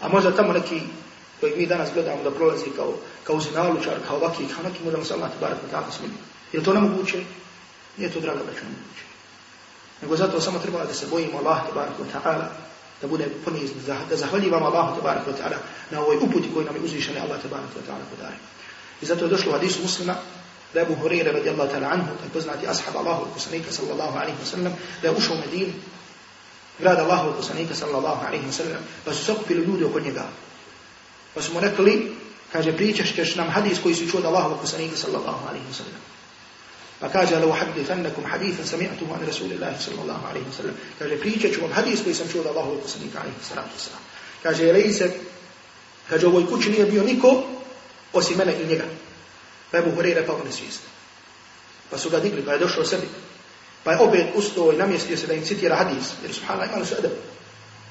Speaker 2: A možda tamo neki kojeg mi danas gledamo da prolazi kao, kao zinalučar, kao ovaki, kao neki možda mu se Allah tabarak wa ta'ala smili. Je to nemoguće? Nije to draga braća nemoguće. Nego zato samo treba da se bojimo Allah tabarak wa ta'ala, da bude ponizni, da zahvaljivamo Allah tabarak wa ta'ala na ovoj uputi koji nam je uzvišen Allah tabarak wa ta'ala podari. I zato je došlo u hadisu muslima da je Abu Hurire radijallahu ta'ala anhu, taj poznati ashab Allahu poslanika sallallahu alaihi wa sallam, da je ušao u Medinu, grad Allahu poslanika sallallahu alaihi wa sallam, pa su sakupili ljudi oko njega. Pa su mu rekli, kaže, pričaš ćeš nam hadis koji su čuo od Allahu poslanika sallallahu alaihi wa sallam. Pa kaže, lau hadithannakum hadithan sami'atuhu an rasulillahi sallallahu alaihi wa sallam. Kaže, pričat ću vam hadis koji sam čuo od Allahu poslanika alaihi wa sallam. Kaže, lejse, kaže, u ovoj kući nije bio niko osim mene i njega. Pa je mu Hureyre pao nesvijest. Pa su ga digli, pa je došao sebi. Pa je opet ustao i namjestio se da im citira hadis. Jer subhanallah imali su edab.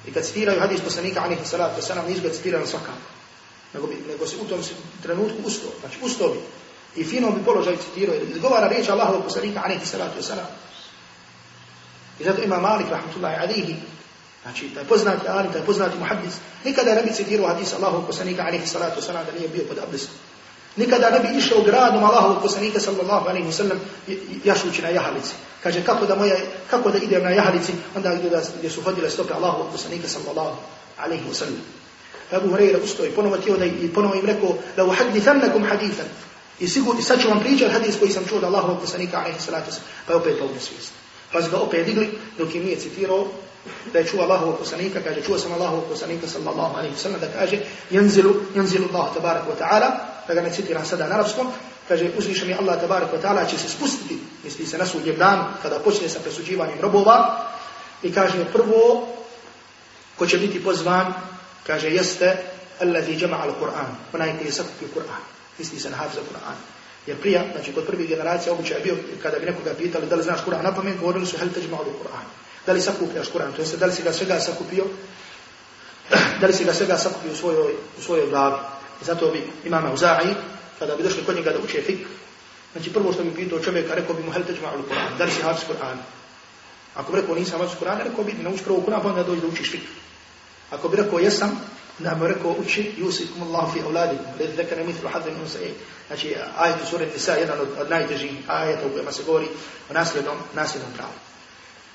Speaker 2: I kad citiraju hadis poslanika alaihi salatu wasalam, nisu ga citirali svakako. Nego, bi, nego se u tom trenutku ustao. Znači ustao bi. I fino bi položaj citirao. Jer izgovara riječ Allahovog poslanika alaihi salatu wasalam. I zato ima Malik, rahmatullahi alaihi, Znači, taj poznati alim, taj poznati muhaddis, nikada ne bi citirao hadis Allahov poslanika, alaihi salatu wasalam, da nije bio pod abdesom. Nikada ne bi išao gradom Allahovog poslanika, sallallahu alaihi wasallam, jašući na jahalici. Kaže, kako da, moja, kako da idem na jahalici, onda gdje, da, gdje su hodile stope Allahovog poslanika, sallallahu alaihi wasallam. Abu Hureyre ustoji, ponovo tijelo da i ponovo im rekao, la uhadithannakum hadithan. I sigurno, sad ću vam pričati hadis koji sam čuo od Allahovog poslanika, alaihi salatu pa je opet pao svijest. Pa su ga opet digli, dok im nije citirao, da je čuo Allahovog poslanika, kaže, čuo sam Allahovog poslanika, sallallahu alaihi sallam, da kaže, janzilu, janzilu Allah, tabarak wa ta'ala, da ga ne citiram sada na arabskom, kaže, uzvišen je Allah, tabarak wa ta'ala, će se spustiti, misli se na sudnjem danu, kada počne sa presuđivanjem robova, i kaže, prvo, ko će biti pozvan, kaže, jeste, alladhi jama'a al-Qur'an, onaj koji je sakupio misli se na hafza Qur'an. Jer prija, znači kod prvih generacija običaj bio, kada bi nekoga pitali da li znaš Kur'an na govorili su hel teđma Kur'an. Da li sakupljaš Kur'an, to jest da li si ga svega sakupio, da li si ga svega sakupio u svojoj, u svojoj glavi. I zato bi imama Uza'i, kada bi došli kod njega da uče fik, znači prvo što bi pitao čovjeka, rekao bi mu hel teđma Kur'an, da li si hafiz Kur'an. Ako bi rekao nisam hafiz Kur'an, rekao bi nauči prvo Kur'an, pa onda dođi da učiš fik. Ako bi rekao jesam, uči, yusikum Allah fi auladikum, led zekane mitlu hadin unsa'i. Znači, ajet u suri Nisa, jedan od, od najtežih ajeta u kojima se govori o nasljednom, nasljednom pravu.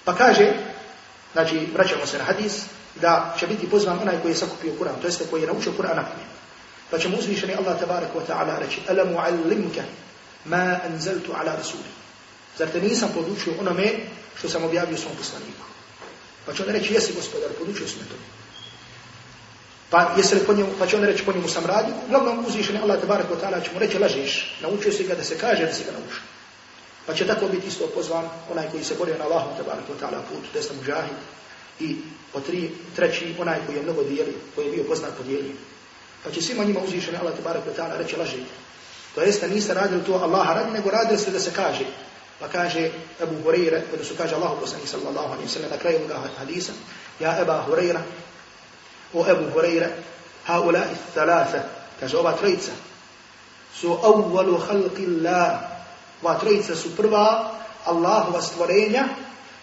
Speaker 2: Pa kaže, znači, vraćamo se na hadis, da će biti pozvan onaj koji je sakupio Kur'an, to jeste koji je naučio Kur'an na pamet. Pa će mu uzvišeni Allah tabarak wa ta'ala reći, Alam u'allimka ma anzaltu ala rasuli. Zar te nisam podučio onome što sam objavio svom poslaniku? Pa će on reći, jesi gospodar, podučio sam to. Pa jesi li po njemu, pa će on reći po njemu sam radio, uglavnom uzvišeni Allah tabarak wa ta'ala će mu reći lažiš, naučio si ga da se kaže da si ga naučio. Pa će tako biti isto pozvan onaj koji se borio na Allahu tabarak wa ta'ala put, desna mužahid, i po tri, treći onaj koji je mnogo dijeli, koji je bio poznat po dijeli. Pa će svima njima uzvišeni Allah tabarak wa ta'ala reći laži. To jeste niste radili to Allaha radi, nego radili ste da se kaže. Pa kaže Abu Hureyre, su kaže Allahu poslanik sallallahu alaihi sallam na kraju ovoga hadisa, ja Eba Hureyre, وأبو هريرة هؤلاء الثلاثة كجواب تريتس سو أول خلق الله. وتريتس سوبرما الله واستورينيا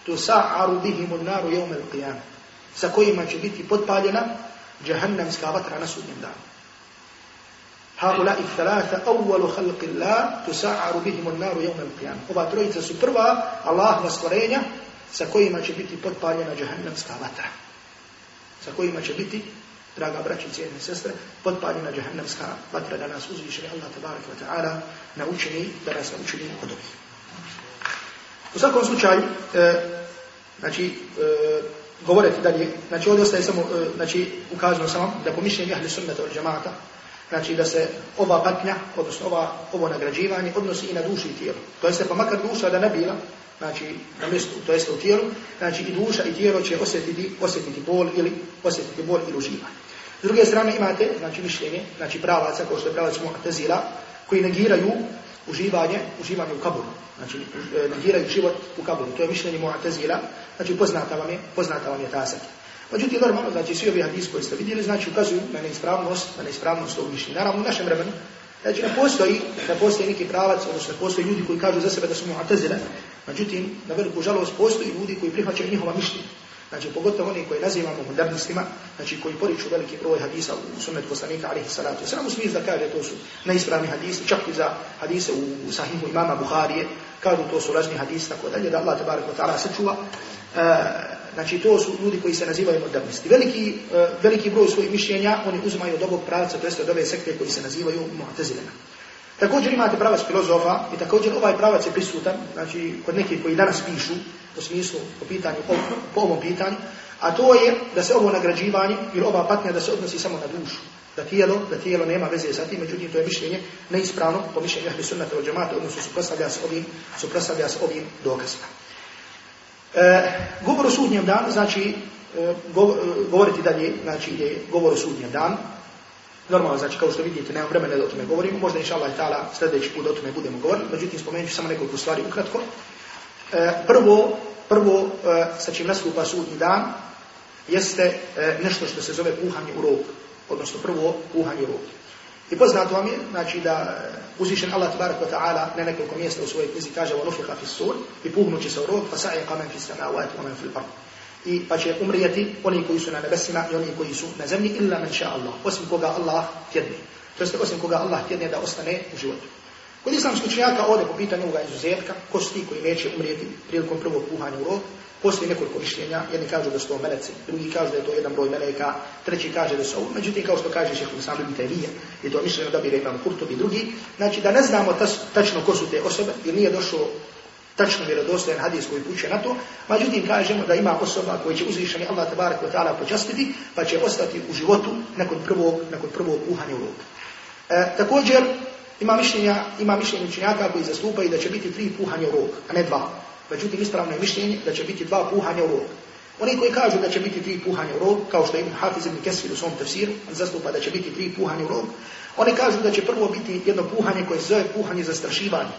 Speaker 2: تسعر بهم النار يوم القيامة. سكويما تشبيتي بوتباجنا جهنم سكابتر أنا سوبندا هؤلاء الثلاثة أول خلق الله تسعر بهم النار يوم القيامة. وبعد ترويت سوبرما الله واسفرينيا سكويما تشبيتي بوتباجنا جهنم سكابتر sa kojima će biti, draga braći i cijene sestre, potpaljena džahannamska vatra da nas uzvišeni Allah tabarak wa ta'ala naučini, da nas naučini od ovih. U svakom slučaju, e, znači, e, govoriti dalje, znači ovdje ostaje samo, e, znači, ukazano samo da po mišljenju ahli sunnata od džamata, znači da se ova patnja, odnosno ova, ovo nagrađivanje odnosi i na duši i tijelo. To jeste pa makar duša da ne bila, znači na mjestu, to jeste u tijelu, znači i duša i tijelo će osjetiti, osjetiti bol ili osjetiti bol ili uživanje. S druge strane imate, znači mišljenje, znači pravaca, kao što je pravac Mu'tazila, koji negiraju uživanje, uživanje u kaburu. Znači negiraju život u kaburu. To je mišljenje Mu'tazila, znači poznata vam je, poznata vam je tasak. Međutim, normalno, znači svi ovi hadis koji ste vidjeli, znači ukazuju na neispravnost, na neispravnost ovog mišljenja. Naravno, u našem vremenu, znači ne postoji, ne postoji neki pravac, odnosno ne postoji ljudi koji kažu za sebe da su mu'tazile, Međutim, na veliku žalost postoji ljudi koji prihvaćaju njihova mišljenja. Znači, pogotovo oni koji nazivamo modernistima, znači koji poriču veliki broj hadisa u sunnetu poslanika, alaihi salatu. Samo smislu da kaže to su neispravni hadisi, čak i za hadise u sahihu imama Buharije, kažu to su lažni hadisi, tako dalje, da Allah tabarak wa ta'ala sačuva. E, znači, to su ljudi koji se nazivaju modernisti. Veliki, e, veliki broj svojih mišljenja oni uzimaju od ovog pravca, to jeste od ove sekte koji se nazivaju mu'tazilima. Također imate pravac filozofa i također ovaj pravac je prisutan, znači kod nekih koji danas pišu u smislu po, pitanju, po, po ovom pitanju, a to je da se ovo nagrađivanje ili ova patnja da se odnosi samo na dušu. Da tijelo, da tijelo nema veze sa tim, međutim to je mišljenje neispravno po mišljenju ahli sunnata od džemata, odnosno suprostavlja se ovim, suprostavlja se ovim dokazima. E, govor o sudnjem danu, znači e, govoriti dalje, znači je govor o sudnjem danu, Normalno, znači, kao što vidite, nemam vremena da o tome govorimo, možda inša Allah ta'ala sljedeći put o tome budemo govorili, međutim, spomenut ću samo nekoliko stvari ukratko. E, prvo, prvo, e, sa čim nastupa sudnji dan, jeste e, nešto što se zove puhanje u rog, odnosno prvo puhanje u rog. I poznato vam je, znači da e, uzvišen Allah tabarak wa ta'ala na nekoliko mjesta u svojoj knjizi kaže وَنُفِقَ فِي السُّورِ i puhnuće se u rog, فَسَعِقَ مَنْ فِي السَّمَاوَاتِ وَمَنْ فِي الْأَرْضِ i pa će umrijeti oni koji su na nebesima i oni koji su na zemlji illa man sha Allah osim koga Allah tjedne to jest osim koga Allah tjedne da ostane u životu. Kod islamskih učenjaka ovdje po pitanju ovoga izuzetka ko su ti koji neće umrijeti prilikom prvog puhanja u rog postoji nekoliko mišljenja jedni kažu da su to meleci drugi kažu da je to jedan broj meleka treći kaže da su ovo. Međutim kao što kaže šehr Islam ibn je to mišljenje da bi rekao Kurtobi drugi znači da ne znamo tačno ko su te osobe jer nije došlo tačno vjerodostojan hadis koji puće na to, međutim kažemo da ima osoba koji će uzvišeni Allah tabarak wa ta'ala počastiti, pa će ostati u životu nakon prvog, nakon prvog uhanja u rog. E, također, ima mišljenja, ima mišljenja učenjaka koji zastupaju da će biti tri puhanja u rog, a ne dva. Međutim, ispravno je mišljenje da će biti dva puhanja u rog. Oni koji kažu da će biti tri puhanja u rog, kao što je Ibn Hafiz ibn Kesir u svom tefsiru, zastupa da će biti tri puhanja u rog, oni kažu da će prvo biti jedno puhanje koje se zove puhanje za strašivanje.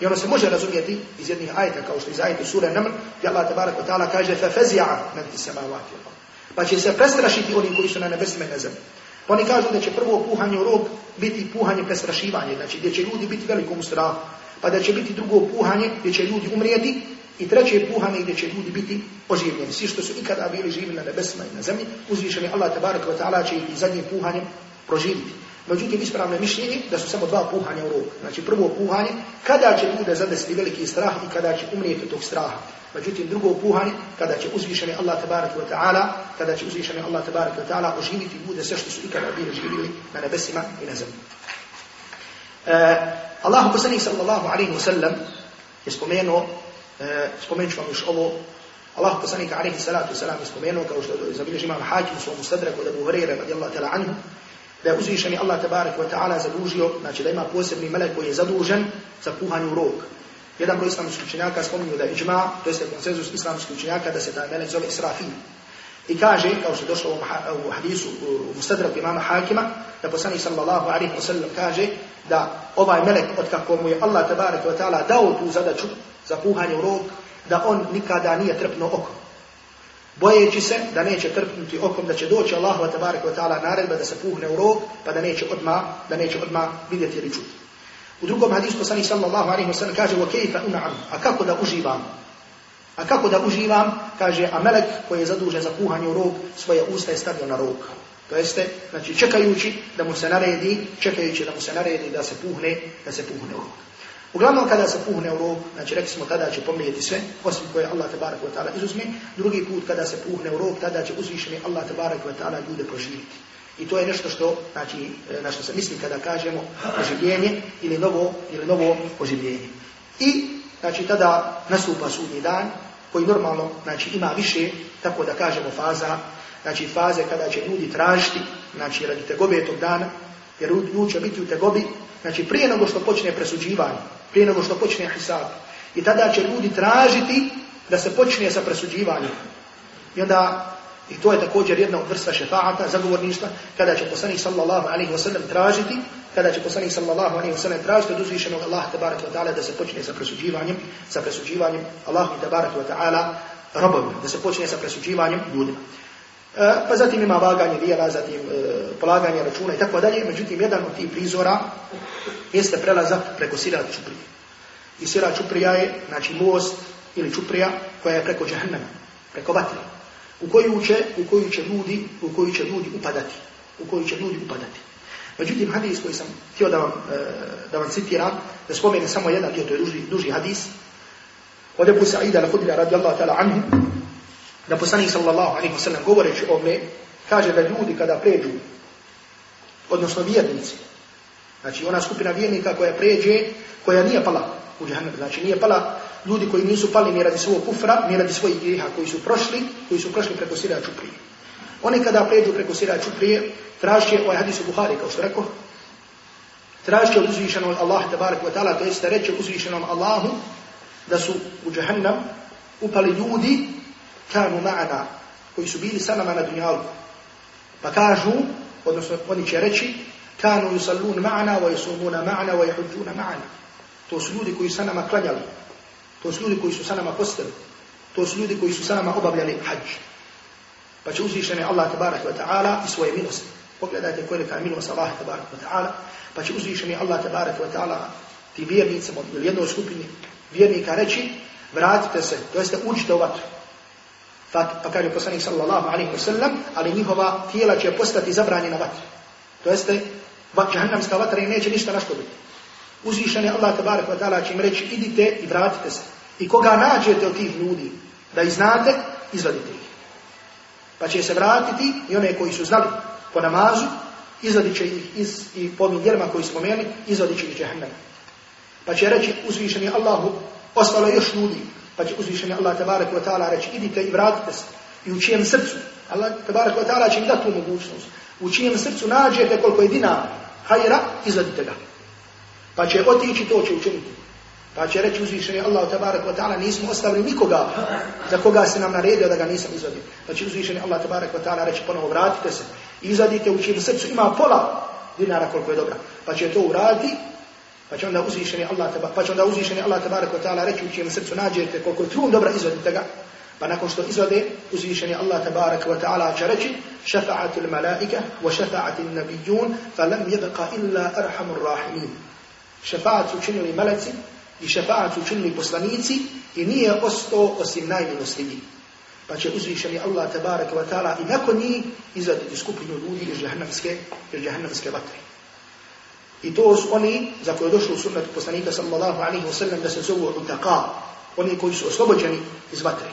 Speaker 2: I ono se može razumjeti iz jednih ajta, kao što iz ajta sura Namr, gdje Allah tabarak wa ta'ala kaže فَفَزِعَ مَنْ تِ سَمَاوَاتِ Pa će se prestrašiti oni koji su na nebesima i na zemlji. Pa oni kažu da će prvo puhanje u rog biti puhanje prestrašivanje, znači gdje će ljudi biti velikom strahu. Pa da će biti drugo puhanje gdje će ljudi umrijeti i treće puhanje gdje će ljudi biti oživljeni. Svi što su ikada bili živi na nebesima i na zemlji, uzvišeni Allah tabarak wa ta'ala će i zadnjim puhanjem proživiti. Međutim, ispravno je mišljenje da su samo dva puhanja u rog. Znači, prvo puhanje, kada će ljude zadesiti veliki strah i kada će umrijeti tog straha. Međutim, drugo puhanje, kada će uzvišeni Allah tabarak wa ta'ala, kada će uzvišeni Allah tabarak wa ta'ala oživiti ljude sve što su ikada bili živili na nebesima i na zemlji. E, Allahu poslanik sallallahu alaihi wa sallam je spomenuo, e, spomenut ću vam još ovo, Allahu poslanik alaihi salatu wa sallam je spomenuo, kao što je zabilježi imam hakim u svom ustadraku da bu Hureyre radijallahu ta'ala anhu, da je uzvišeni Allah tabarak wa ta'ala zadužio, znači da ima posebni melek koji je zadužen za puhanje u rog. Jedan broj islamskih učenjaka spominju da je iđma, to jeste konsenzus islamskih učenjaka, da se taj melek zove Israfil. I kaže, kao što je došlo u hadisu, u mustadrak imama Hakima, da poslanik sallallahu alaihi wa sallam kaže da ovaj melek, od kako mu je Allah tabarak wa ta'ala dao tu zadaču za puhanje u rog, da on nikada nije trpno oko bojeći se da neće trpnuti okom, da će doći Allahu wa tabarak wa ta'ala naredba da se puhne u rog, pa da neće odma, da neće odma vidjeti ili čuti. U drugom hadisu poslanik sallallahu alaihi wa sallam kaže wa kejfa un'am, a kako da uživam? A kako da uživam? Kaže, a melek koji je zadužen za puhanje u rog, svoje usta je stavio na rog. To jeste, znači čekajući da mu se naredi, čekajući da mu se naredi da se puhne, da se puhne u rog. Uglavnom kada se puhne u rog, znači rekli smo tada će pomrijeti sve, osim koje Allah tabarak wa ta'ala izuzme, drugi put kada se puhne u rog, tada će uzvišeni Allah tabarak wa ta'ala ljude proživiti. I to je nešto što, znači, na što se misli kada kažemo oživljenje ili novo, ili novo oživljenje. I, znači, tada nastupa sudnji dan, koji normalno, znači, ima više, tako da kažemo, faza, znači, faze kada će ljudi tražiti, znači, radi tegobe tog dana, jer ljudi će biti u tegobi, znači, prije nego što počne presuđivanje, prije nego što počne hisab. I tada će ljudi tražiti da se počne sa presuđivanjem. I onda, i to je također jedna od vrsta šefaata, zagovorništva, kada će poslanik sallallahu alaihi wa sallam tražiti, kada će poslanik sallallahu alaihi wa sallam tražiti od uzvišenog Allaha tabarak wa ta'ala da se počne sa presuđivanjem, sa presuđivanjem Allahu tabarak wa ta'ala robom, da se počne sa presuđivanjem ljudima. E, pa zatim ima vaganje dijela, zatim e, polaganje računa i tako dalje. Međutim, jedan od tih prizora jeste prelazak preko Sira Čuprije. I Sira Čuprija je, znači, most ili Čuprija koja je preko džahnama, preko vatre. u koju će, u koju će ljudi, u koju će ljudi upadati, u koju će ljudi upadati. Međutim, hadis koji sam htio da vam, e, da vam citiram, da spomene samo jedan dio, to je duži, duži hadis, od Ebu Sa'ida al-Hudrija radijallahu ta'ala anhu, da poslanik sallallahu alaihi wa sallam govoreći me, kaže da ljudi kada pređu, odnosno vjernici, znači ona skupina vjernika koja pređe, koja nije pala u džahnem, znači nije pala ljudi koji nisu pali ni radi svog kufra, ni radi svojih grijeha, koji su prošli, koji su prošli preko sira čuprije. Oni kada pređu preko sira čuprije, traži ovaj hadis u Buhari, kao što rekao, traži od Allah, tabarak wa ta'ala, to jeste reći uzvišenom Allahu, da su u džahnem upali ljudi, kanu ma'ana, koji su bili sa nama na dunjalu. Pa kažu, odnosno oni će reći, kanu yusallun ma'ana, wa yusumuna ma'ana, wa yahujjuna ma'ana. To su ljudi koji sa nama klanjali. To su ljudi koji su sa nama postali. To su ljudi koji su sa nama obavljali hađ. Pa će uzvišeni Allah tabarak wa ta'ala i svoje milosti. Pogledajte kolika je milost Allah tabarak wa ta'ala. Pa će uzvišeni Allah tabarak wa ta'ala ti vjernicama ili jednoj skupini vjernika reći vratite se, to jeste uđite u vatru. Pa, kaže poslanik sallallahu alaihi wa sallam, ali njihova tijela će postati zabranjena vatru. To jeste, džahannamska vatra i neće ništa naškoditi. Uzvišen je Allah tabarak wa ta'ala će im reći idite i vratite se. I koga nađete od tih ljudi da ih znate, izvadite ih. Pa će se vratiti i one koji su znali po namazu, izvadit će ih iz, i po ovim djelima koji smo meli, izvadit će ih džahannama. Pa će reći uzvišen je Allahu, ostalo još ljudi. Pa će uzvišen je Allah tabarak wa ta'ala reći idite i vratite se. I u čijem srcu, Allah tabarak wa ta'ala će im dati tu mogućnost. U čijem srcu nađete koliko je dinara, hajra, izvadite ga. Pa će otići, to će učiniti. Pa će reći uzvišeni Allah tabarak wa ta'ala nismo ostavili nikoga za koga se nam naredio da ga nisam izvadio. Pa će uzvišeni Allah tabarak wa ta'ala reći ponovo vratite se. Izvadite u čijem srcu ima pola dinara koliko je dobra. Pa će to uraditi. Pa će onda uzvišeni Allah tabarak, pa će onda uzvišeni Allah tabarak wa ta'ala reći u čijem srcu nađete koliko trun dobra izvadite ga. Pa nakon što izvade uzvišeni Allah tabarak wa ta'ala će reći šafa'atul malaika wa šafa'atul nabijun fa lam yabqa illa arhamur rahimin. Šefaat su učinili meleci i šefaat su učinili poslanici i nije ostao osim najmilostiviji. Pa će uzvišeni Allah tabaraka wa ta'ala i nakon njih izvaditi skupinu ljudi iz jahannamske, iz jahannamske vatre. I to su oni za koje je došlo u sunnetu poslanika sallallahu alaihi wa sallam da se zovu utaqa, oni koji su oslobođeni iz vatre.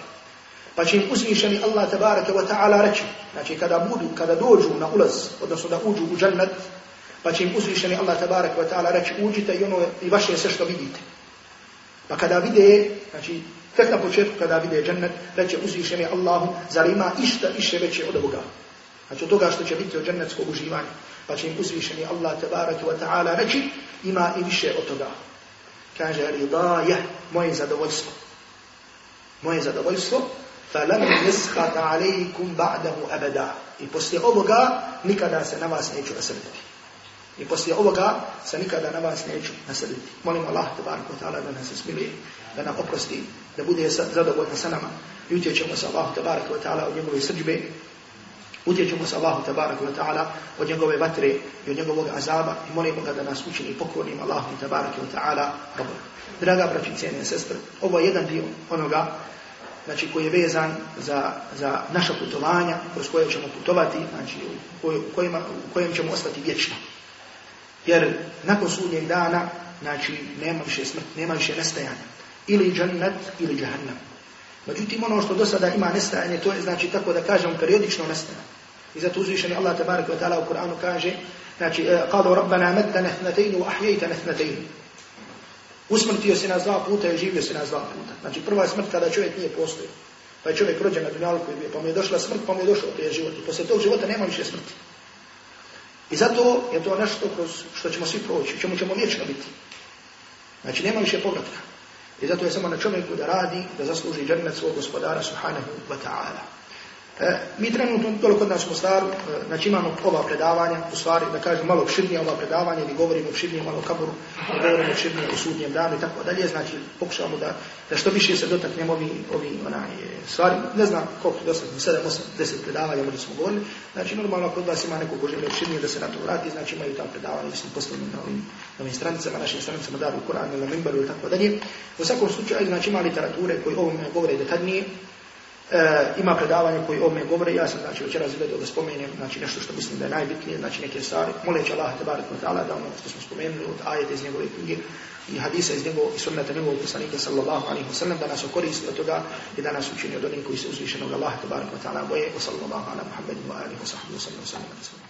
Speaker 2: Pa će im uzvišeni Allah tabaraka wa ta'ala reći, znači kada budu, kada dođu na ulaz, odnosno da uđu u džannet, pa će im uzvišeni Allah tabarak wa ta'ala reći uđite i ono i vaše je sve što vidite. Pa kada vide, znači tek na početku kada vide džennet, reće uzvišeni Allahu, zar ima išta više veće od ovoga? Znači od toga što će biti od džennetskog uživanja. Pa će im uzvišeni Allah tabarak wa ta'ala reći ima i više od toga. Kaže ridaje, moje zadovoljstvo. Moje zadovoljstvo, فَلَمْ يَسْخَتَ عَلَيْكُمْ بَعْدَهُ أَبَدًا I poslije ovoga nikada se na vas neću nasrditi. I poslije ovoga se nikada na vas neću naslediti. Molim Allah, tabaraka wa ta'ala, da nas se smilije, da nam oprosti, da bude zadovoljna sa nama. I utječemo se Allah, tabaraka wa ta'ala, od njegove srđbe. Utječemo se Allah, tabaraka wa ta'ala, od njegove vatre i od njegovog azaba. I molimo ga da nas učini pokornim Allah, tabaraka wa ta'ala, robom. Draga braći, cijene sestre, ovo je jedan dio onoga znači koji je vezan za, za naša putovanja, kroz koje ćemo putovati, znači u, kojima, u kojem ćemo ostati vječno. Jer nakon sudnjeg dana, znači, nema više smrt, nema više nestajanja. Ili džannet, ili džahannam. Međutim, ono što do sada ima nestajanje, to je, znači, tako da kažemo, periodično nestajanje. I zato uzvišeni Allah tabarak wa ta'ala u Kur'anu kaže znači, e, kada Rabbana medna nehnatejnu wa ahjejta nehnatejnu. Usmrtio se nas dva puta i živio si nas dva puta. Znači prva smrt kada čovjek nije postoji. Pa je čovjek rođen na dunjalku i pa mu je došla smrt, pa mu je došao prije život. I poslije tog života nema više smrti. I zato je to nešto kroz što ćemo svi proći, čemu ćemo vječno biti. Znači nema više povratka. I zato je samo na čovjeku da radi, da zasluži džernet svog gospodara subhanahu wa ta'ala. E, mi trenutno dole kod nas u Mostaru, e, znači imamo ova predavanja, u stvari da kažem malo širnije ova predavanja, gdje govorimo širnije malo o kaboru, govorimo širnije o sudnjem danu i tako dalje, znači pokušamo da, da što više se dotaknemo ovi, ovi onaj, stvari, ne znam koliko do sad, 7, 8, 10 predavanja možda smo govorili, znači normalno kod vas ima neko ko želi širnije da se na to vrati, znači imaju ta predavanja, mislim, postavljeni na ovim, na ovim stranicama, našim stranicama, daru Koran ili na Mimbaru i tako dalje. U svakom slučaju, znači ima literature koji ovome govore detaljnije, E, ima predavanje koji o me govore, ja sam znači večeras gledao da spomenem znači nešto što mislim da je najbitnije, znači neke stvari, moleći Allah te barek ta'ala da ono što smo spomenuli od ajete iz njegove knjige i hadisa iz njegovog i sunnata njegovog poslanika sallallahu alaihi wa sallam da nas okoristi od toga i da nas učini od onih koji se uzvišenog Allah te barek ta'ala boje. Wa sallallahu ala muhammedu wa alihi wa sahbihi wa sallam